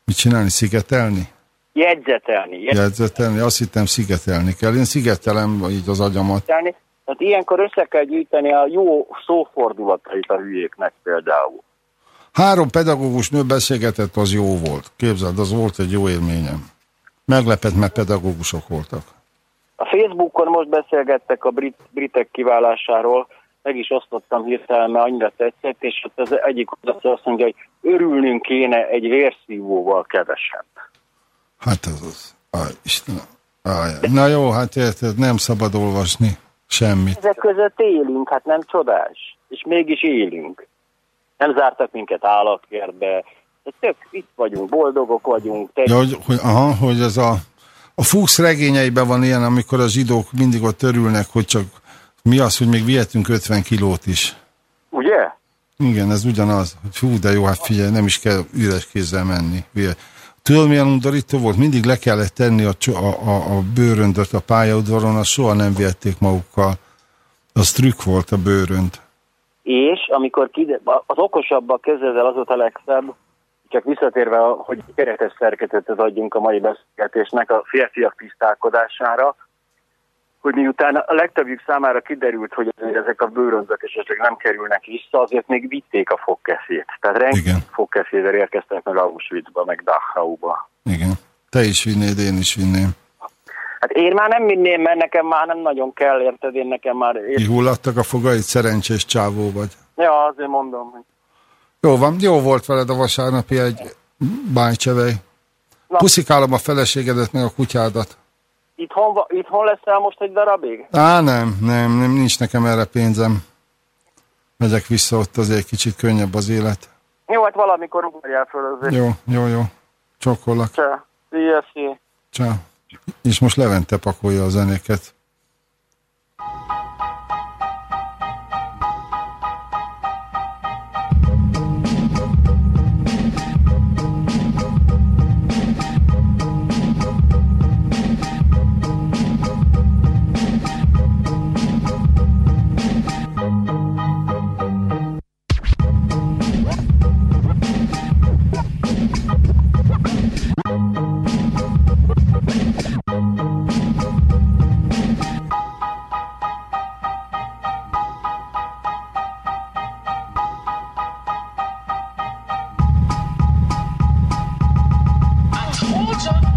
Mit csinálni, szigetelni? Jegyzetelni. Jegyzetelni. Jegyzetelni? Azt hittem szigetelni kell. Én szigetelem így az agyamat. Tehát ilyenkor össze kell gyűjteni a jó szófordulatait a hülyéknek például. Három pedagógus nő beszélgetett, az jó volt. Képzeld, az volt egy jó élményem. Meglepett, mert pedagógusok voltak. A Facebookon most beszélgettek a brit, britek kiválásáról, meg is osztottam hirtelen, mert annyira tetszett, és ott az egyik azt mondja, hogy örülnünk kéne egy vérszívóval kevesebb. Hát az az. Aj, Istenem. Aj, na jó, hát érted, nem szabad olvasni semmit. Ezek között élünk, hát nem csodás. És mégis élünk. Nem zártak minket állatkertbe. De tök itt vagyunk, boldogok vagyunk. Te... Hogy, hogy, aha, hogy ez a, a Fuchs regényeiben van ilyen, amikor a zsidók mindig ott örülnek, hogy csak mi az, hogy még vihetünk 50 kilót is. Ugye? Igen, ez ugyanaz. Hogy Hú, de jó, hát figyelj, nem is kell üres kézzel menni. Tudod, milyen undorító volt? Mindig le kellett tenni a, a, a, a bőröndöt a pályaudvaron, azt soha nem vihették magukkal. Az trükk volt a bőrönd. És amikor kide... az okosabbak közözel az a legszebb, csak visszatérve, hogy keretes szerkezetet adjunk a mai beszélgetésnek a férfiak tisztálkodására, hogy miután a legtöbbjük számára kiderült, hogy ezek a bőröndök esetleg nem kerülnek vissza, azért még vitték a fogkeszét. Tehát rengeteg fogkeszével érkeztek meg Auschwitzba, meg Dachauba. Igen. Te is vinnéd, én is vinném. Hát én már nem vinném, mert nekem már nem nagyon kell, érted? Én nekem már... Kihulladtak a fogaid, szerencsés csávó vagy. Ja, azért mondom, hogy... Jó van, jó volt veled a vasárnapi egy bájcsevej. Puszikálom a feleségedet, meg a kutyádat. Itthon, itthon leszel most egy darabig? Á, nem, nem, nem, nincs nekem erre pénzem. Megyek vissza, ott azért kicsit könnyebb az élet. Jó, hát valamikor ugorjál föl azért. Jó, jó, jó. Csokkolak. Csá. Szia, szia. Ciao. És most Levente pakolja a zenéket. Shut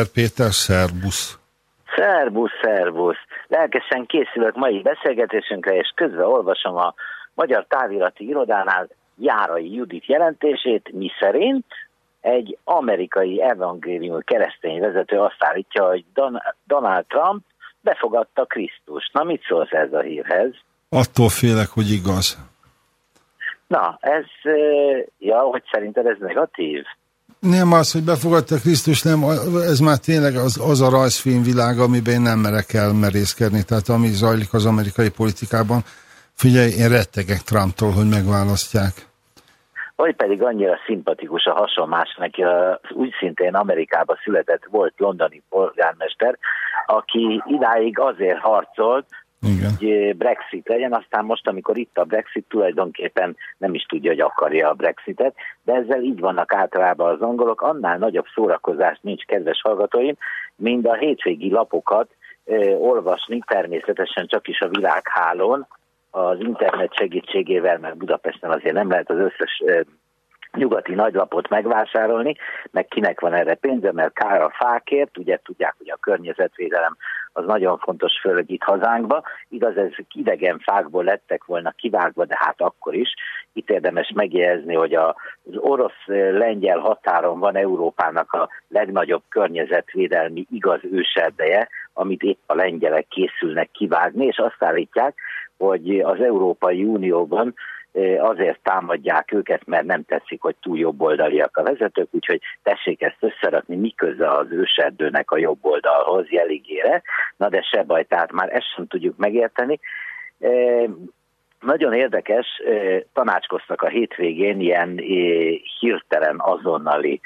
Brajer Péter, szervusz. Szervusz, szervusz! Lelkesen készülök mai beszélgetésünkre, és közben olvasom a Magyar Távirati Irodánál Járai Judit jelentését, mi szerint egy amerikai evangélium keresztény vezető azt állítja, hogy Don- Donald Trump befogadta Krisztust. Na, mit szólsz ez a hírhez? Attól félek, hogy igaz. Na, ez, ja, hogy szerinted ez negatív? Nem az, hogy befogadta Krisztus, nem, ez már tényleg az, az a rajzfilmvilág, amiben én nem merek el merészkedni, tehát ami zajlik az amerikai politikában. Figyelj, én rettegek Trumptól, hogy megválasztják. Vagy pedig annyira szimpatikus a hasonlás neki úgy szintén Amerikába született volt londoni polgármester, aki idáig azért harcolt, Igen. hogy eh, Brexit legyen, aztán most, amikor itt a Brexit, tulajdonképpen nem is tudja, hogy akarja a Brexitet, de ezzel így vannak általában az angolok, annál nagyobb szórakozás nincs, kedves hallgatóim, mint a hétvégi lapokat eh, olvasni, természetesen csak is a világhálón, az internet segítségével, mert Budapesten azért nem lehet az összes eh, nyugati nagylapot megvásárolni, meg kinek van erre pénze, mert kár a fákért, ugye tudják, hogy a környezetvédelem az nagyon fontos, főleg itt hazánkba. Igaz, ezek idegen fákból lettek volna kivágva, de hát akkor is. Itt érdemes megjegyezni, hogy az orosz-lengyel határon van Európának a legnagyobb környezetvédelmi igaz őserdeje, amit épp a lengyelek készülnek kivágni, és azt állítják, hogy az Európai Unióban eh, azért támadják őket, mert nem tetszik, hogy túl jobboldaliak a vezetők, úgyhogy tessék ezt összerakni, mi köze az őserdőnek a jobb oldalhoz jeligére. Na de se baj, tehát már ezt sem tudjuk megérteni. Nagyon érdekes, tanácskoztak a hétvégén ilyen hirtelen azonnali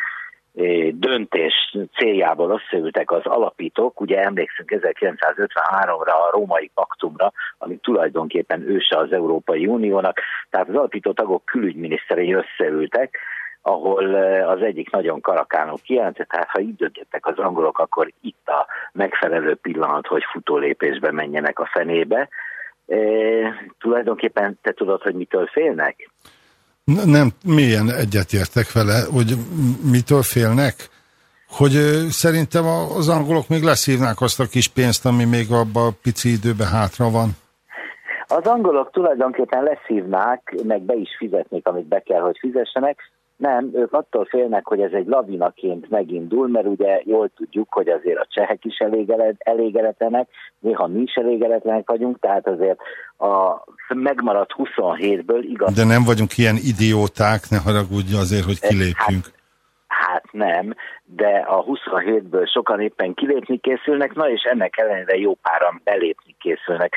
döntés céljából összeültek az alapítók, ugye emlékszünk 1953-ra a római paktumra, ami tulajdonképpen őse az Európai Uniónak, tehát az alapító tagok külügyminiszterei összeültek, ahol eh, az egyik nagyon karakánul kijelentett, tehát ha így döntöttek az angolok, akkor itt a megfelelő pillanat, hogy futólépésbe menjenek a fenébe. E, tulajdonképpen te tudod, hogy mitől félnek? Nem, mélyen egyetértek vele, hogy mitől félnek? Hogy szerintem az angolok még leszívnák azt a kis pénzt, ami még abban a pici időben hátra van. Az angolok tulajdonképpen leszívnák, meg be is fizetnék, amit be kell, hogy fizessenek. Nem, ők attól félnek, hogy ez egy lavinaként megindul, mert ugye jól tudjuk, hogy azért a csehek is elégedetenek, néha mi is elégedetlenek vagyunk, tehát azért a megmaradt 27-ből igaz, De nem vagyunk ilyen idióták, ne haragudj azért, hogy kilépjünk. Hát nem, de a 27-ből sokan éppen kilépni készülnek, na és ennek ellenére jó páran belépni készülnek.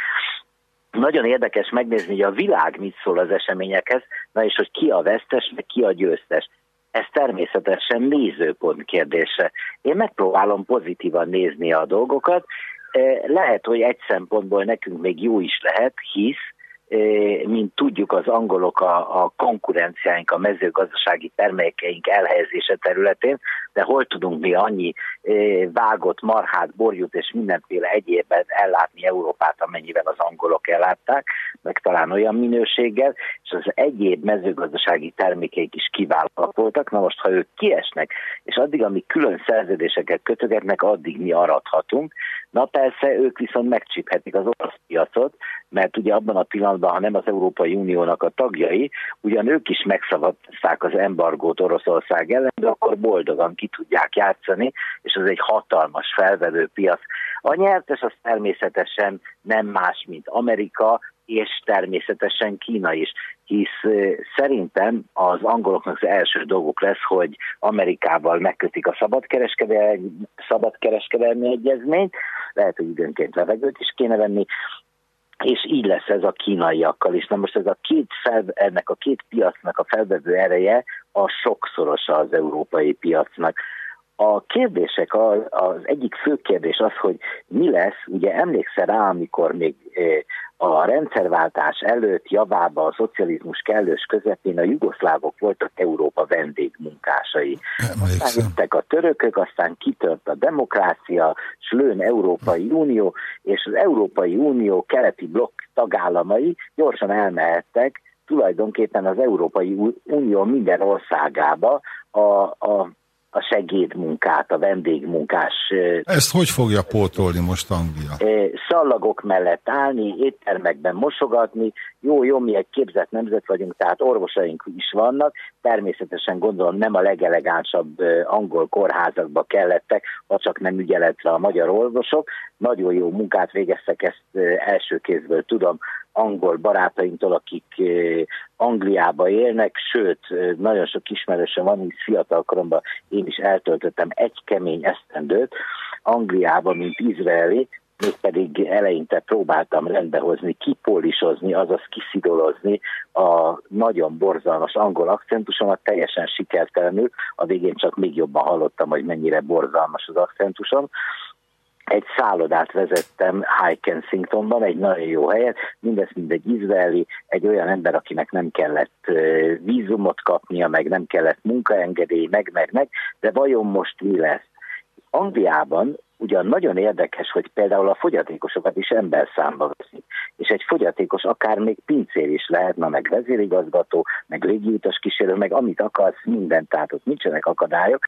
Nagyon érdekes megnézni, hogy a világ mit szól az eseményekhez, na és hogy ki a vesztes, meg ki a győztes. Ez természetesen nézőpont kérdése. Én megpróbálom pozitívan nézni a dolgokat. Eh, Lehet, hogy egy szempontból nekünk még jó is lehet, hisz mint tudjuk, az angolok a, a konkurenciáink, a mezőgazdasági termékeink elhelyezése területén, de hol tudunk mi annyi eh, vágott marhát, borjút és mindenféle egyébet ellátni Európát, amennyivel az angolok ellátták, meg talán olyan minőséggel, és az egyéb mezőgazdasági termékeik is kiválóak voltak. Na most, ha ők kiesnek, és addig, amíg külön szerződéseket kötögetnek, addig mi arathatunk. Na persze, ők viszont megcsíphetik az orosz piacot, mert ugye abban a pillanatban, ha nem az Európai Uniónak a tagjai, ugyan ők is megszavazták az embargót Oroszország ellen, de akkor boldogan ki tudják játszani, és ez egy hatalmas felvevő piac. A nyertes az természetesen nem más, mint Amerika, és természetesen Kína is, hisz szerintem az angoloknak az első dolguk lesz, hogy Amerikával megkötik a szabadkereskedelmi, szabadkereskedelmi egyezményt, lehet, hogy időnként levegőt is kéne venni, és így lesz ez a kínaiakkal is. Na most ez a két fel, ennek a két piacnak a felvevő ereje a sokszorosa az európai piacnak. A kérdések, az, az egyik fő kérdés az, hogy mi lesz, ugye emlékszel rá, amikor még a rendszerváltás előtt javába a szocializmus kellős közepén a jugoszlávok voltak Európa vendégmunkásai. Aztán Emlékszem. jöttek a törökök, aztán kitört a demokrácia, slőn Európai Unió, és az Európai Unió keleti blokk tagállamai gyorsan elmehettek tulajdonképpen az Európai Unió minden országába a, a, a segédmunkát, a vendégmunkás Ezt hogy fogja pótolni most Anglia? szallagok mellett állni, éttermekben mosogatni. Jó, jó, mi egy képzett nemzet vagyunk, tehát orvosaink is vannak. Természetesen gondolom nem a legelegánsabb angol kórházakba kellettek, ha csak nem ügyeletre a magyar orvosok. Nagyon jó munkát végeztek, ezt első kézből tudom angol barátaimtól, akik ö, Angliába élnek, sőt, ö, nagyon sok ismerősöm van, hisz fiatal koromban én is eltöltöttem egy kemény esztendőt Angliába, mint izraeli, mégpedig eleinte próbáltam rendbehozni, kipólisozni, azaz kiszidolozni a nagyon borzalmas angol akcentusomat, teljesen sikertelenül, a végén csak még jobban hallottam, hogy mennyire borzalmas az akcentusom. Egy szállodát vezettem High Kensingtonban, egy nagyon jó helyen, mindez mind egy izraeli, egy olyan ember, akinek nem kellett vízumot kapnia, meg nem kellett munkaengedély, meg, meg, meg, de vajon most mi lesz? Angliában ugyan nagyon érdekes, hogy például a fogyatékosokat is emberszámba veszik. És egy fogyatékos akár még pincér is lehetne, meg vezérigazgató, meg légiutas kísérő, meg amit akarsz, mindent, tehát ott nincsenek akadályok.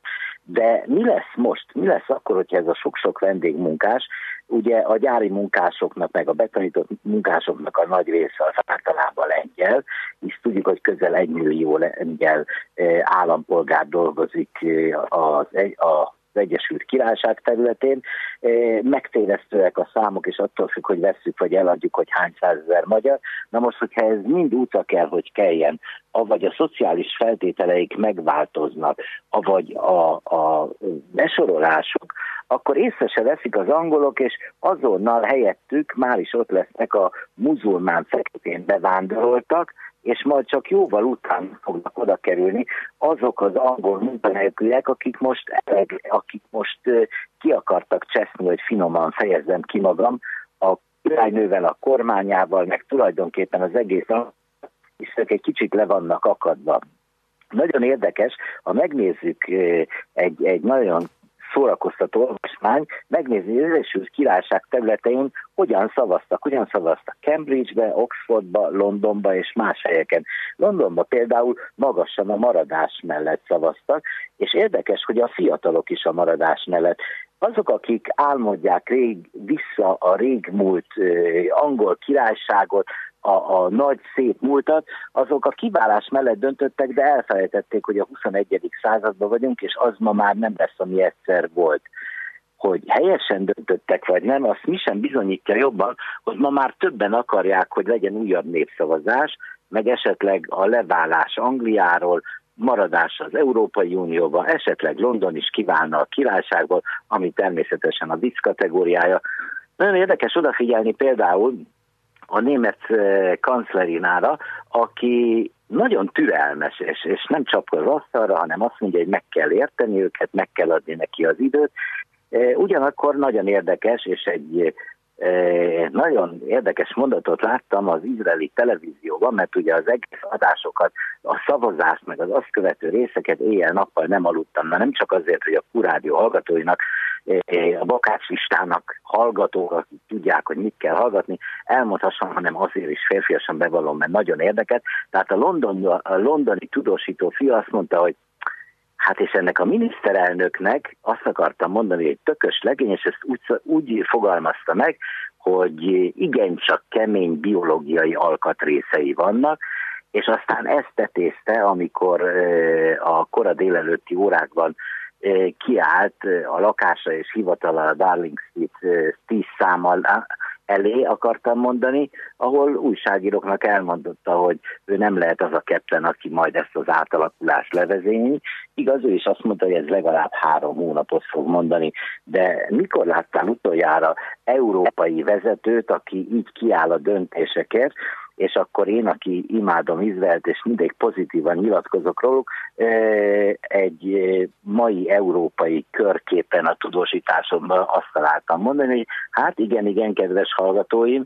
De mi lesz most? Mi lesz akkor, hogyha ez a sok-sok vendégmunkás, ugye a gyári munkásoknak, meg a betanított munkásoknak a nagy része az általában lengyel, hisz tudjuk, hogy közel egy millió lengyel eh, állampolgár dolgozik eh, az, a Egyesült Királyság területén. Megtévesztőek a számok, és attól függ, hogy vesszük vagy eladjuk, hogy hány százezer magyar. Na most, hogyha ez mind útra kell, hogy keljen, avagy a szociális feltételeik megváltoznak, avagy a, a besorolások, akkor észre se veszik az angolok, és azonnal helyettük már is ott lesznek a muzulmán feketén bevándoroltak, és majd csak jóval után fognak oda kerülni azok az angol munkanélküliek, akik most, akik most ki akartak cseszni, hogy finoman fejezzem ki magam, a királynővel, a kormányával, meg tulajdonképpen az egész és ők egy kicsit le vannak akadva. Nagyon érdekes, ha megnézzük egy, egy nagyon szórakoztató olvasmány, megnézni, az Egyesült Királyság területein hogyan szavaztak, hogyan szavaztak Cambridge-be, Oxfordba, Londonba és más helyeken. Londonba például magasan a maradás mellett szavaztak, és érdekes, hogy a fiatalok is a maradás mellett. Azok, akik álmodják rég, vissza a régmúlt ö, angol királyságot, a, a nagy szép múltat, azok a kiválás mellett döntöttek, de elfelejtették, hogy a 21. században vagyunk, és az ma már nem lesz, ami egyszer volt. Hogy helyesen döntöttek, vagy nem, azt mi sem bizonyítja jobban, hogy ma már többen akarják, hogy legyen újabb népszavazás, meg esetleg a leválás Angliáról, maradás az Európai Unióban, esetleg London is kiválna a királyságból, ami természetesen a vicc kategóriája. Nagyon érdekes odafigyelni például a német eh, kancelerinára, aki nagyon türelmes, és, és nem csapkod asztalra, hanem azt mondja, hogy meg kell érteni őket, meg kell adni neki az időt. Eh, Ugyanakkor nagyon érdekes, és egy eh, nagyon érdekes mondatot láttam az izraeli televízióban, mert ugye az egész adásokat, a szavazást, meg az azt követő részeket éjjel-nappal nem aludtam, na nem csak azért, hogy a kurádió hallgatóinak a bakácslistának hallgatók, akik tudják, hogy mit kell hallgatni, elmondhassam, hanem azért is férfiasan bevallom, mert nagyon érdeket. Tehát a, London, a londoni tudósító fia azt mondta, hogy Hát és ennek a miniszterelnöknek azt akartam mondani, hogy tökös legény, és ezt úgy, úgy fogalmazta meg, hogy igencsak kemény biológiai alkatrészei vannak, és aztán ezt tetézte, amikor a kora délelőtti órákban kiállt a lakása és hivatala a Darling Street 10 számmal elé akartam mondani, ahol újságíróknak elmondotta, hogy ő nem lehet az a kepten, aki majd ezt az átalakulást levezényi. Igaz, ő is azt mondta, hogy ez legalább három hónapot fog mondani, de mikor láttál utoljára európai vezetőt, aki így kiáll a döntésekért, és akkor én, aki imádom Izraelt, és mindig pozitívan nyilatkozok róluk, egy mai európai körképen a tudósításomban azt találtam mondani, hogy hát igen, igen, kedves hallgatóim,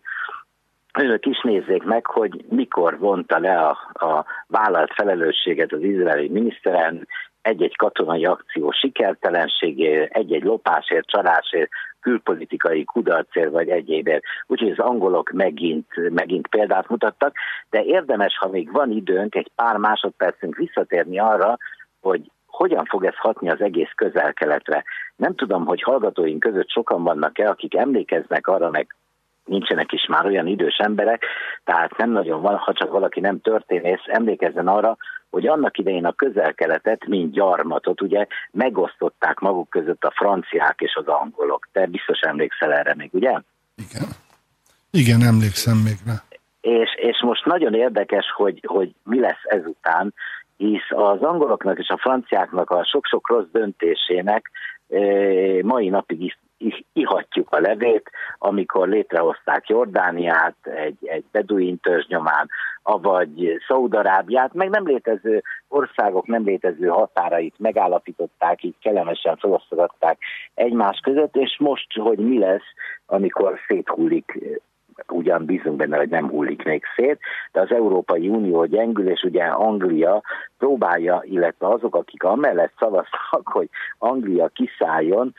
önök is nézzék meg, hogy mikor vonta le a, a vállalt felelősséget az izraeli miniszterelnök egy-egy katonai akció sikertelenségért, egy-egy lopásért, csalásért, külpolitikai kudarcért vagy egyébért. Úgyhogy az angolok megint, megint példát mutattak, de érdemes, ha még van időnk, egy pár másodpercünk visszatérni arra, hogy hogyan fog ez hatni az egész közel-keletre. Nem tudom, hogy hallgatóink között sokan vannak-e, akik emlékeznek arra, meg nincsenek is már olyan idős emberek, tehát nem nagyon van, ha csak valaki nem történész, emlékezzen arra, hogy annak idején a közel-keletet, mint gyarmatot, ugye megosztották maguk között a franciák és az angolok. Te biztos emlékszel erre még, ugye? Igen. Igen, emlékszem még rá. És, és most nagyon érdekes, hogy, hogy mi lesz ezután, hisz az angoloknak és a franciáknak a sok-sok rossz döntésének e, mai napig is ihatjuk a levét, amikor létrehozták Jordániát egy, egy beduin törzsnyomán, avagy Szaudarábiát, meg nem létező országok nem létező határait megállapították, így kellemesen felosztogatták egymás között, és most, hogy mi lesz, amikor széthullik ugyan bízunk benne, hogy nem hullik még szét, de az Európai Unió gyengül, és ugye Anglia próbálja, illetve azok, akik amellett szavaztak, hogy Anglia kiszálljon,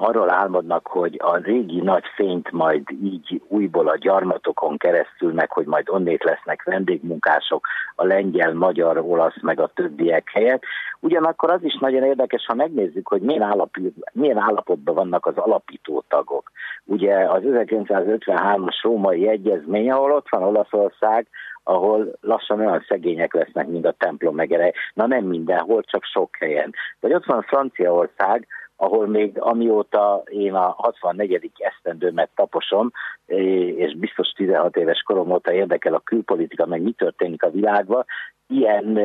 arról álmodnak, hogy a régi nagy fényt majd így újból a gyarmatokon keresztül, meg hogy majd onnét lesznek vendégmunkások a lengyel, magyar, olasz, meg a többiek helyett. Ugyanakkor az is nagyon érdekes, ha megnézzük, hogy milyen, állapot, milyen állapotban vannak az alapító tagok. Ugye az 1953-as római egyezmény, ahol ott van Olaszország, ahol lassan olyan szegények lesznek, mint a templom megere. Na nem mindenhol, csak sok helyen. Vagy ott van Franciaország, ahol még amióta én a 64. esztendőmet taposom, és biztos 16 éves korom óta érdekel a külpolitika, meg mi történik a világban, ilyen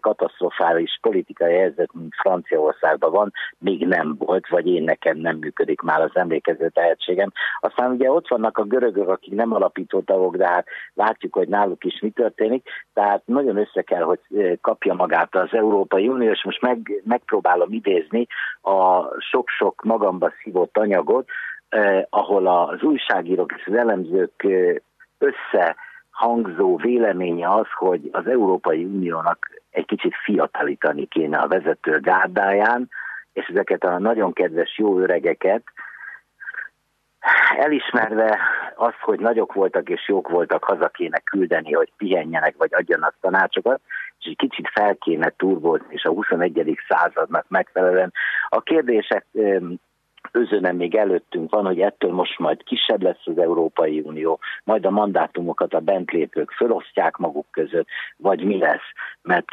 katasztrofális politikai helyzet, mint Franciaországban van, még nem volt, vagy én nekem nem működik már az emlékező tehetségem. Aztán ugye ott vannak a görögök, akik nem alapító tagok, de hát látjuk, hogy náluk is mi történik, tehát nagyon össze kell, hogy kapja magát az Európai Unió, és most meg, megpróbálom idézni a sok-sok magamba szívott anyagot, eh, ahol az újságírók és az elemzők eh, össze hangzó véleménye az, hogy az Európai Uniónak egy kicsit fiatalítani kéne a vezető gárdáján, és ezeket a nagyon kedves jó öregeket, elismerve azt, hogy nagyok voltak és jók voltak, haza kéne küldeni, hogy pihenjenek, vagy adjanak tanácsokat, és egy kicsit fel kéne turbozni, és a 21. századnak megfelelően. A kérdések özönem még előttünk van, hogy ettől most majd kisebb lesz az Európai Unió, majd a mandátumokat a bentlépők felosztják maguk között, vagy mi lesz, mert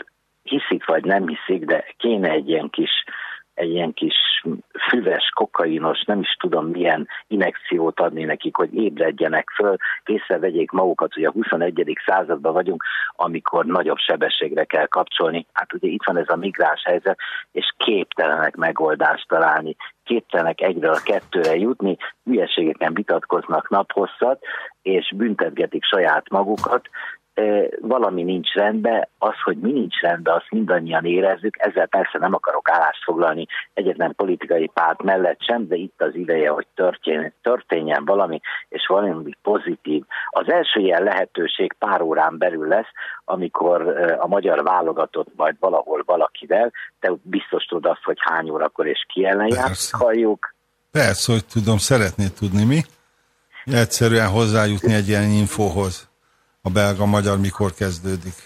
hiszik vagy nem hiszik, de kéne egy ilyen kis egy ilyen kis füves, kokainos, nem is tudom milyen inekciót adni nekik, hogy ébredjenek föl, észrevegyék magukat, hogy a 21. században vagyunk, amikor nagyobb sebességre kell kapcsolni. Hát ugye itt van ez a migráns helyzet, és képtelenek megoldást találni, képtelenek egyre a kettőre jutni, hülyeségeken vitatkoznak naphosszat, és büntetgetik saját magukat, valami nincs rendben, az, hogy mi nincs rendben, azt mindannyian érezzük, ezzel persze nem akarok állást foglalni egyetlen politikai párt mellett sem, de itt az ideje, hogy történjen, történjen valami, és valami pozitív. Az első ilyen lehetőség pár órán belül lesz, amikor a magyar válogatott majd valahol valakivel, te biztos tudod azt, hogy hány órakor és ki ellen játsz, halljuk. Persze, hogy tudom, szeretnéd tudni mi. Egyszerűen hozzájutni egy ilyen infóhoz a belga-magyar mikor kezdődik?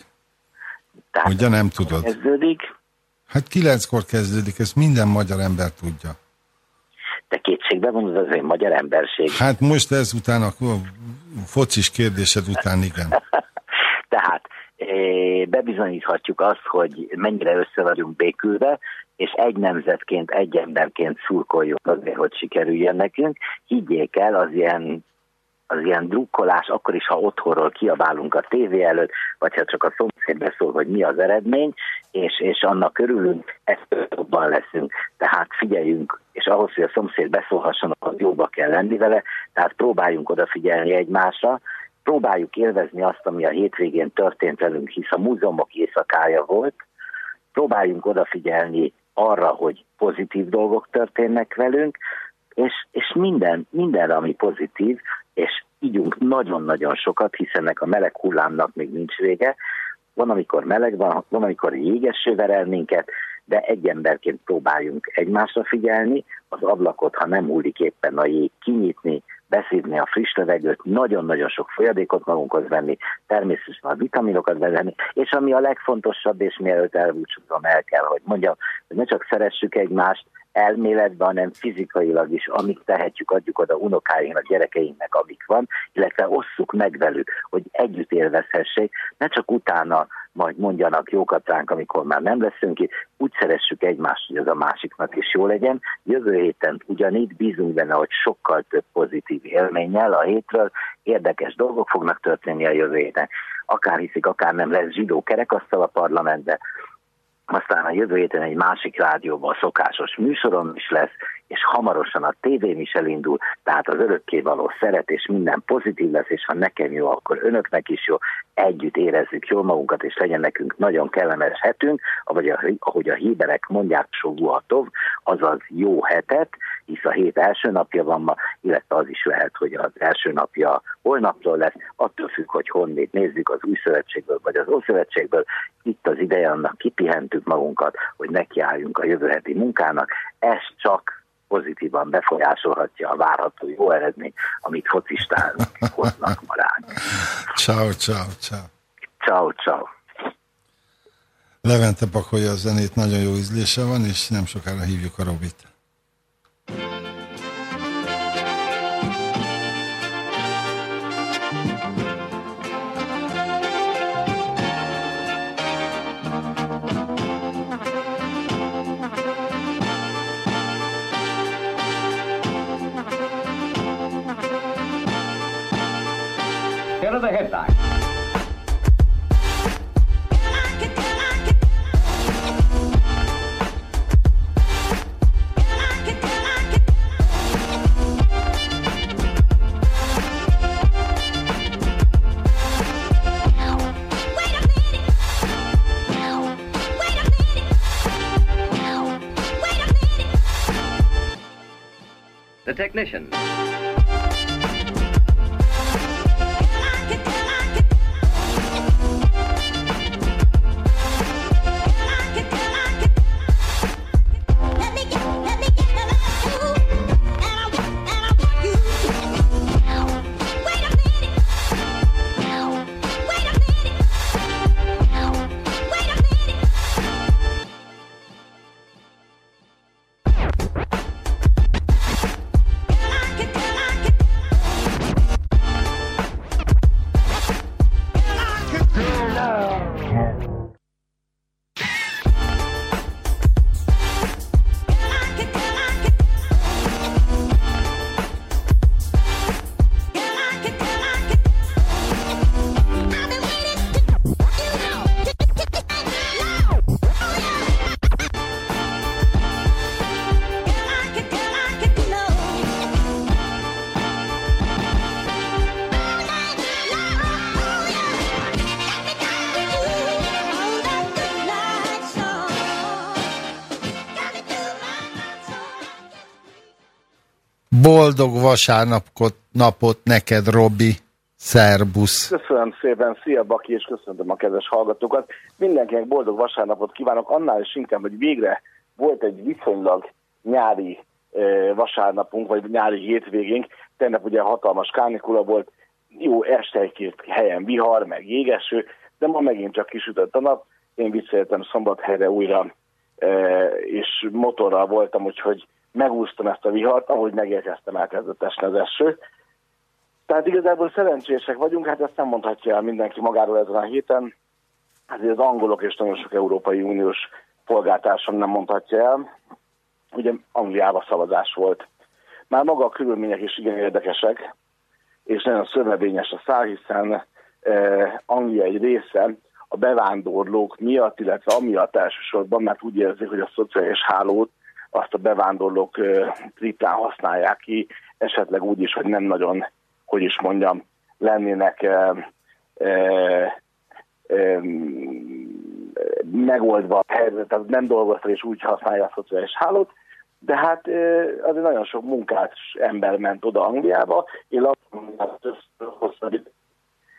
Tehát Ugye nem tudod? Kezdődik, Hát kilenckor kezdődik, ezt minden magyar ember tudja. de kétségbe vonod az én magyar emberség. Hát most ezután a focis kérdésed után igen. Tehát eh, bebizonyíthatjuk azt, hogy mennyire össze vagyunk békülve, és egy nemzetként, egy emberként szurkoljuk azért, hogy sikerüljen nekünk. Higgyék el, az ilyen az ilyen drukkolás, akkor is, ha otthonról kiabálunk a tévé előtt, vagy ha csak a szomszéd beszól, hogy mi az eredmény, és, és annak örülünk, ettől jobban leszünk. Tehát figyeljünk, és ahhoz, hogy a szomszéd beszólhasson, az jóba kell lenni vele, tehát próbáljunk odafigyelni egymásra, próbáljuk élvezni azt, ami a hétvégén történt velünk, hisz a múzeumok éjszakája volt, próbáljunk odafigyelni arra, hogy pozitív dolgok történnek velünk, és, és minden, minden, ami pozitív, és ígyunk nagyon-nagyon sokat, hiszen ennek a meleg hullámnak még nincs vége. Van, amikor meleg van, van, amikor jégeső verel minket, de egy emberként próbáljunk egymásra figyelni, az ablakot, ha nem hullik éppen a jég, kinyitni, beszívni a friss levegőt, nagyon-nagyon sok folyadékot magunkhoz venni, természetesen a vitaminokat bevenni, és ami a legfontosabb, és mielőtt elbúcsúzom, el kell, hogy mondjam, hogy ne csak szeressük egymást, elméletben, hanem fizikailag is, amit tehetjük, adjuk oda unokáinknak, gyerekeinknek, amik van, illetve osszuk meg velük, hogy együtt élvezhessék, ne csak utána majd mondjanak jókat ránk, amikor már nem leszünk itt, úgy szeressük egymást, hogy az a másiknak is jó legyen. Jövő héten ugyanígy bízunk benne, hogy sokkal több pozitív élménnyel a hétről érdekes dolgok fognak történni a jövő héten. Akár hiszik, akár nem lesz zsidó kerekasztal a parlamentben, aztán a jövő héten egy másik rádióban a szokásos műsorom is lesz, és hamarosan a tévén is elindul, tehát az örökkévaló szeret, és minden pozitív lesz, és ha nekem jó, akkor önöknek is jó, együtt érezzük jól magunkat, és legyen nekünk nagyon kellemes hetünk, ahogy a, ahogy a híberek mondják, soguhatov, azaz jó hetet, hisz a hét első napja van ma, illetve az is lehet, hogy az első napja holnapról lesz, attól függ, hogy honnét nézzük az új szövetségből, vagy az ószövetségből, itt az ideje annak, kipihentük magunkat, hogy nekiálljunk a jövő heti munkának, ez csak pozitívan befolyásolhatja a várható jó eredményt, amit focisták hoznak ma ránk. Ciao, ciao, ciao. Ciao, ciao. Levente pakolja a zenét, nagyon jó ízlése van, és nem sokára hívjuk a Robit. Here are conditions. Boldog vasárnapot napot neked, Robi. Szerbusz. Köszönöm szépen, szia Baki, és köszöntöm a kedves hallgatókat. Mindenkinek boldog vasárnapot kívánok, annál is inkább, hogy végre volt egy viszonylag nyári vasárnapunk, vagy nyári hétvégénk. Tegnap ugye hatalmas kánikula volt, jó este egy-két helyen vihar, meg jégeső, de ma megint csak kisütött a nap. Én visszajöttem szombathelyre újra, és motorral voltam, úgyhogy megúsztam ezt a vihart, ahogy megérkeztem, elkezdett esni az eső. Tehát igazából szerencsések vagyunk, hát ezt nem mondhatja el mindenki magáról ezen a héten. Azért az angolok és nagyon sok Európai Uniós polgártársam nem mondhatja el. Ugye Angliában szavazás volt. Már maga a körülmények is igen érdekesek, és nagyon szövevényes a szál, hiszen eh, Anglia egy része a bevándorlók miatt, illetve amiatt elsősorban, mert úgy érzik, hogy a szociális hálót azt a bevándorlók triplán használják ki, esetleg úgy is, hogy nem nagyon hogy is mondjam, lennének megoldva a helyzet, tehát nem dolgoztak és úgy használja a szociális hálót, de hát azért nagyon sok munkás ember ment oda Angliába, én lakom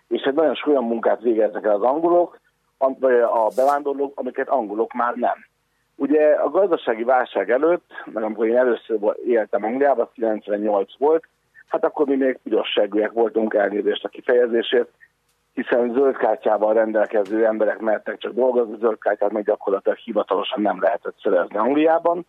és egy nagyon sok olyan munkát végeznek el az angolok, vagy a bevándorlók, amiket angolok már nem. Ugye a gazdasági válság előtt, meg amikor én először éltem Angliában, 98 volt, hát akkor mi még pirosságúak voltunk elnézést a kifejezését, hiszen zöld kártyával rendelkező emberek mertek csak dolgozni, zöld kártyát meg gyakorlatilag hivatalosan nem lehetett szerezni Angliában,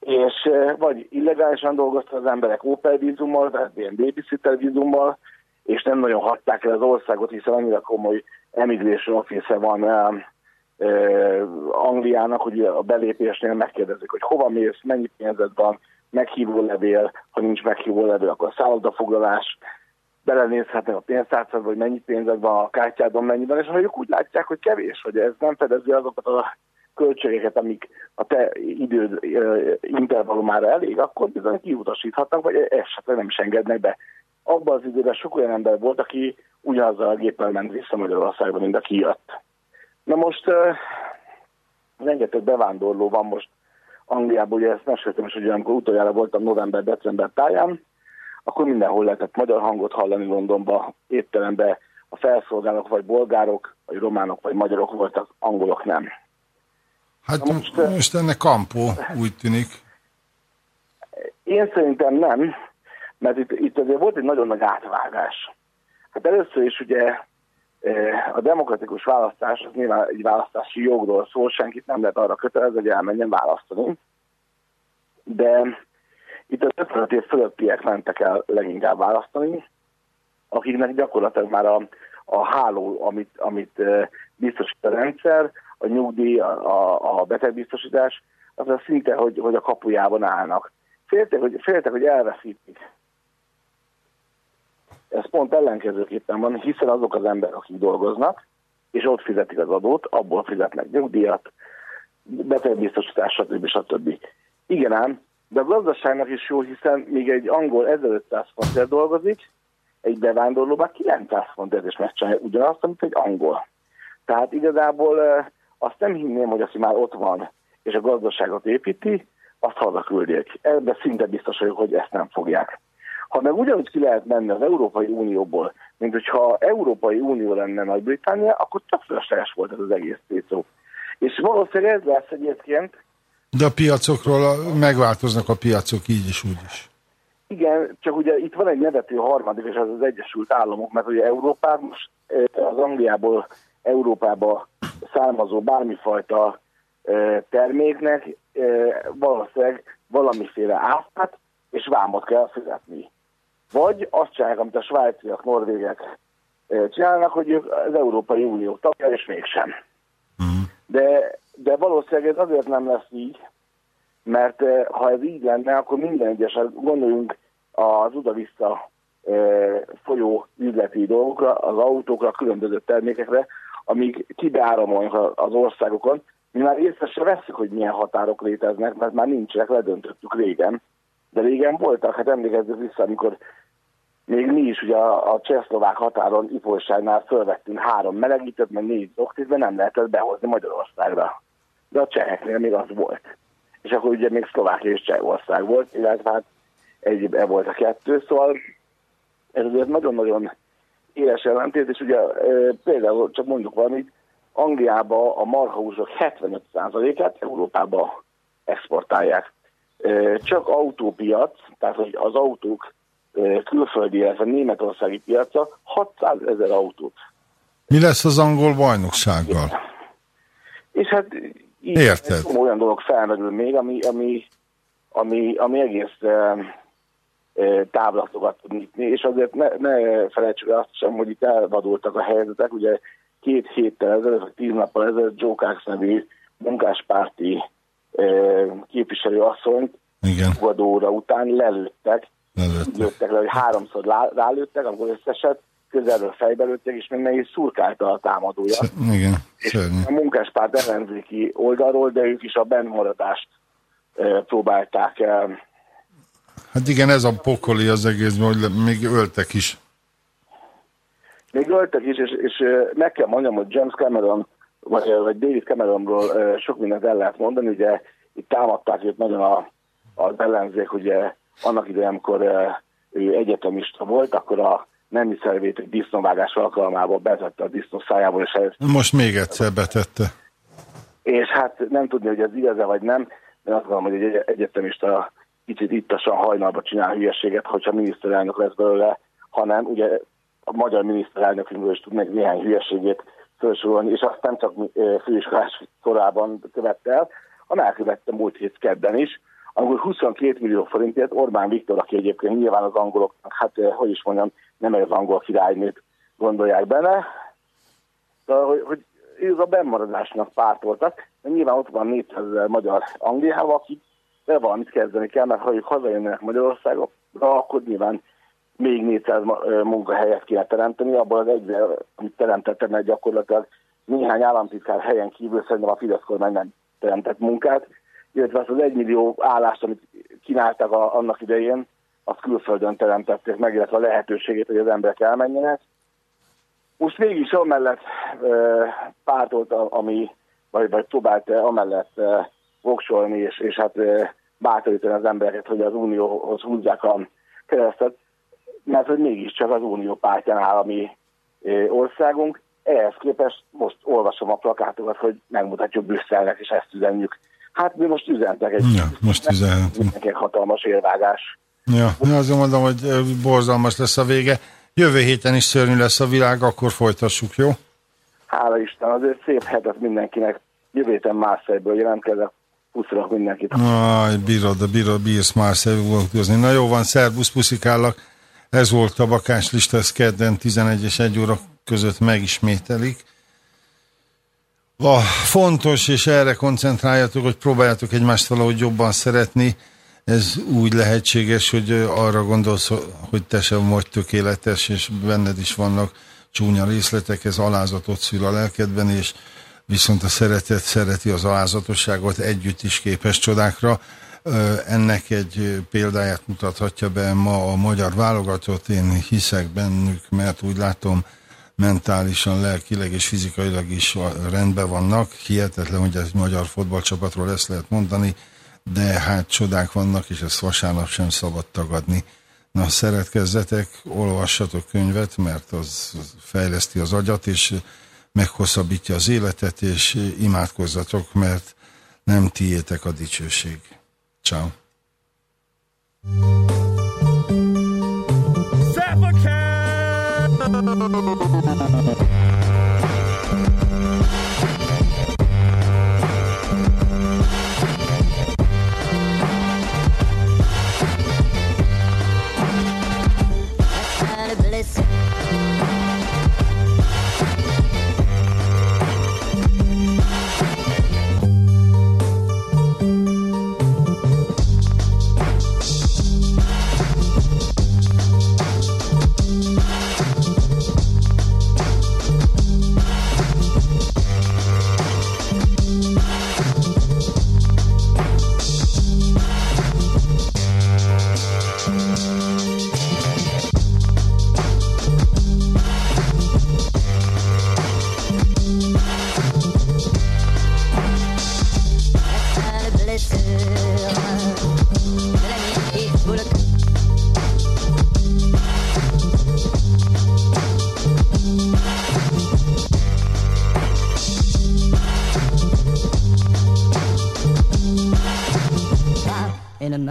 és eh, vagy illegálisan dolgoztak az emberek Opel vízummal, tehát ilyen babysitter vízummal, és nem nagyon hagyták el az országot, hiszen annyira komoly emigration office van eh, Angliának, hogy a belépésnél megkérdezik, hogy hova mész, mennyi pénzed van, meghívó levél, ha nincs meghívó levél, akkor szállodafoglalás, belenézhetnek a pénztárcádba, hogy mennyi pénzed van, a kártyádon mennyi és ha ők úgy látják, hogy kevés, hogy ez nem fedezi azokat a költségeket, amik a te időd intervallumára elég, akkor bizony kiutasíthatnak, vagy esetleg nem is engednek be. Abban az időben sok olyan ember volt, aki ugyanazzal a géppel ment vissza Magyarországba, mint aki jött. Na most ö, rengeteg bevándorló van most Angliában, ugye ezt meséltem is, hogy amikor utoljára voltam november-december táján, akkor mindenhol lehetett magyar hangot hallani Londonba, étterembe, a felszolgálók vagy bolgárok, vagy románok, vagy magyarok voltak, angolok nem. Hát Na most, most, ennek kampó, úgy tűnik. Én szerintem nem, mert itt, itt azért volt egy nagyon nagy átvágás. Hát először is ugye a demokratikus választás az nyilván egy választási jogról szól, senkit nem lehet arra kötelezni, hogy elmenjen választani. De itt az 55 év fölöttiek mentek el leginkább választani, akiknek gyakorlatilag már a, a háló, amit, amit biztosít a rendszer, a nyugdíj, a, a betegbiztosítás, az a szinte, hogy, hogy a kapujában állnak. Féltek, hogy, féltek, hogy elveszítik. Ez pont ellenkezőképpen van, hiszen azok az emberek, akik dolgoznak, és ott fizetik az adót, abból fizetnek nyugdíjat, betegbiztosítás, stb. stb. Igen ám, de a gazdaságnak is jó, hiszen még egy angol 1500 fontért dolgozik, egy bevándorló már 900 fontért is megcsinálja ugyanazt, amit egy angol. Tehát igazából azt nem hinném, hogy aki már ott van, és a gazdaságot építi, azt hazaküldjék. Ebben szinte biztos vagyok, hogy ezt nem fogják. Ha meg ugyanúgy ki lehet menni az Európai Unióból, mint hogyha Európai Unió lenne Nagy-Britannia, akkor csak fölösleges volt ez az egész tétszó. És valószínűleg ez lesz egyébként, De a piacokról a- megváltoznak a piacok így is, úgy is. Igen, csak ugye itt van egy nevető harmadik, és az az Egyesült Államok, mert ugye Európában most eh, az Angliából Európába származó bármifajta eh, terméknek eh, valószínűleg valamiféle áfát és vámot kell fizetni. Vagy azt csinálják, amit a svájciak, norvégek csinálnak, hogy ők az Európai Unió tagja, és mégsem. De, de valószínűleg ez azért nem lesz így, mert ha ez így lenne, akkor minden egyes, gondoljunk az oda-vissza folyó üzleti dolgokra, az autókra, különböző termékekre, amíg kibeáramolnak az országokon, mi már észre se veszük, hogy milyen határok léteznek, mert már nincsenek, ledöntöttük régen. De régen voltak, hát emlékezzük vissza, amikor még mi is ugye a, a csehszlovák határon Ipolyságnál fölvettünk három melegítőt, meg négy doktit, mert nem lehetett behozni Magyarországra. De a cseheknél még az volt. És akkor ugye még Szlovákia és Csehország volt, illetve hát egybe volt a kettő, szóval ez azért nagyon-nagyon éles ellentét, és ugye e, például csak mondjuk valamit, Angliába a marhahúsok 75%-át Európába exportálják. Csak autópiac, tehát hogy az autók külföldi, illetve németországi piaca 600 ezer autót. Mi lesz az angol bajnoksággal? És hát így Érted. olyan dolog felmerül még, ami, ami, ami, ami egész e, e, távlatokat tud nyitni, és azért ne, ne felejtsük el azt sem, hogy itt elvadultak a helyzetek, ugye két héttel ezelőtt, vagy tíz nappal ezelőtt Joe Cox nevű munkáspárti képviselő asszonyt Igen, fogadóra után lelőttek, lelőtt. úgy lőttek le, hogy háromszor rálőttek, amikor összesett, közelről fejbe lőttek, és még meg is szurkálta a támadója. Igen, szörnyű. A munkáspárt ellenzéki oldalról, de ők is a bennmaradást e, próbálták e, Hát igen, ez a pokoli az egész, hogy még öltek is. Még öltek is, és, és meg kell mondjam, hogy James Cameron, vagy, vagy David Cameronról sok mindent el lehet mondani, ugye itt támadták őt nagyon a, az ellenzék, ugye annak idején, amikor ő egyetemista volt, akkor a nemi szervét egy disznóvágás alkalmából betette a disznó szájából, és ez Most még egyszer betette. és hát nem tudni, hogy ez igaz-e vagy nem, de azt gondolom, hogy egy egyetemista kicsit ittasan hajnalba csinál hülyeséget, hogyha miniszterelnök lesz belőle, hanem ugye a magyar miniszterelnökünkről is tudnék néhány hülyeségét felsorolni, és azt nem csak főiskolás korában követte el, hanem elkövette múlt hét kedden is, amikor 22 millió forintért Orbán Viktor, aki egyébként nyilván az angoloknak, hát hogy is mondjam, nem az angol királynőt gondolják benne, Szóval, hogy, hogy ők a bennmaradásnak pártoltak, de nyilván ott van 400 ezer magyar Angliával, akik de valamit kezdeni kell, mert ha ők hazajönnek Magyarországra, akkor nyilván még 400 ma- ö, munkahelyet kéne teremteni, abból az egyre, amit teremtettem, mert gyakorlatilag néhány államtitkár helyen kívül szerintem a Fidesz kormány nem teremtett munkát, illetve azt az egymillió állást, amit kínáltak a, annak idején, azt külföldön teremtették meg, illetve a lehetőségét, hogy az emberek elmenjenek. Most mégis amellett ö, pártolt, ami, vagy, vagy próbált amellett ö, voksolni, és, és hát ö, bátorítani az embereket, hogy az unióhoz húzzák a keresztet, mert hogy mégiscsak az unió pártján áll a mi országunk. Ehhez képest most olvasom a plakátokat, hogy megmutatjuk Brüsszelnek, és ezt üzenjük. Hát mi most üzentek egy Ja, most üzenhetünk. mindenkinek hatalmas érvágás. Ja, ja, azért mondom, hogy borzalmas lesz a vége. Jövő héten is szörnyű lesz a világ, akkor folytassuk, jó? Hála Isten, azért szép hetet mindenkinek. Jövő héten Márszejből jelentkezek. Puszolok mindenkit. Aj, bírod, bírod, bírsz már szevülgozni. Na jó van, szervusz, puszikállak. Ez volt a bakás lista, ez kedden 11 és 1 óra között megismételik. A fontos, és erre koncentráljatok, hogy próbáljátok egymást valahogy jobban szeretni. Ez úgy lehetséges, hogy arra gondolsz, hogy te sem vagy tökéletes, és benned is vannak csúnya részletek, ez alázatot szül a lelkedben, és viszont a szeretet szereti az alázatosságot, együtt is képes csodákra. Ennek egy példáját mutathatja be ma a magyar válogatott, én hiszek bennük, mert úgy látom, mentálisan, lelkileg és fizikailag is rendben vannak. Hihetetlen, hogy ez magyar fotballcsapatról ezt lehet mondani, de hát csodák vannak, és ezt vasárnap sem szabad tagadni. Na, szeretkezzetek, olvassatok könyvet, mert az fejleszti az agyat, és meghosszabbítja az életet, és imádkozzatok, mert nem tiétek a dicsőség. Ciao. kind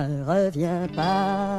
ne reviens pas.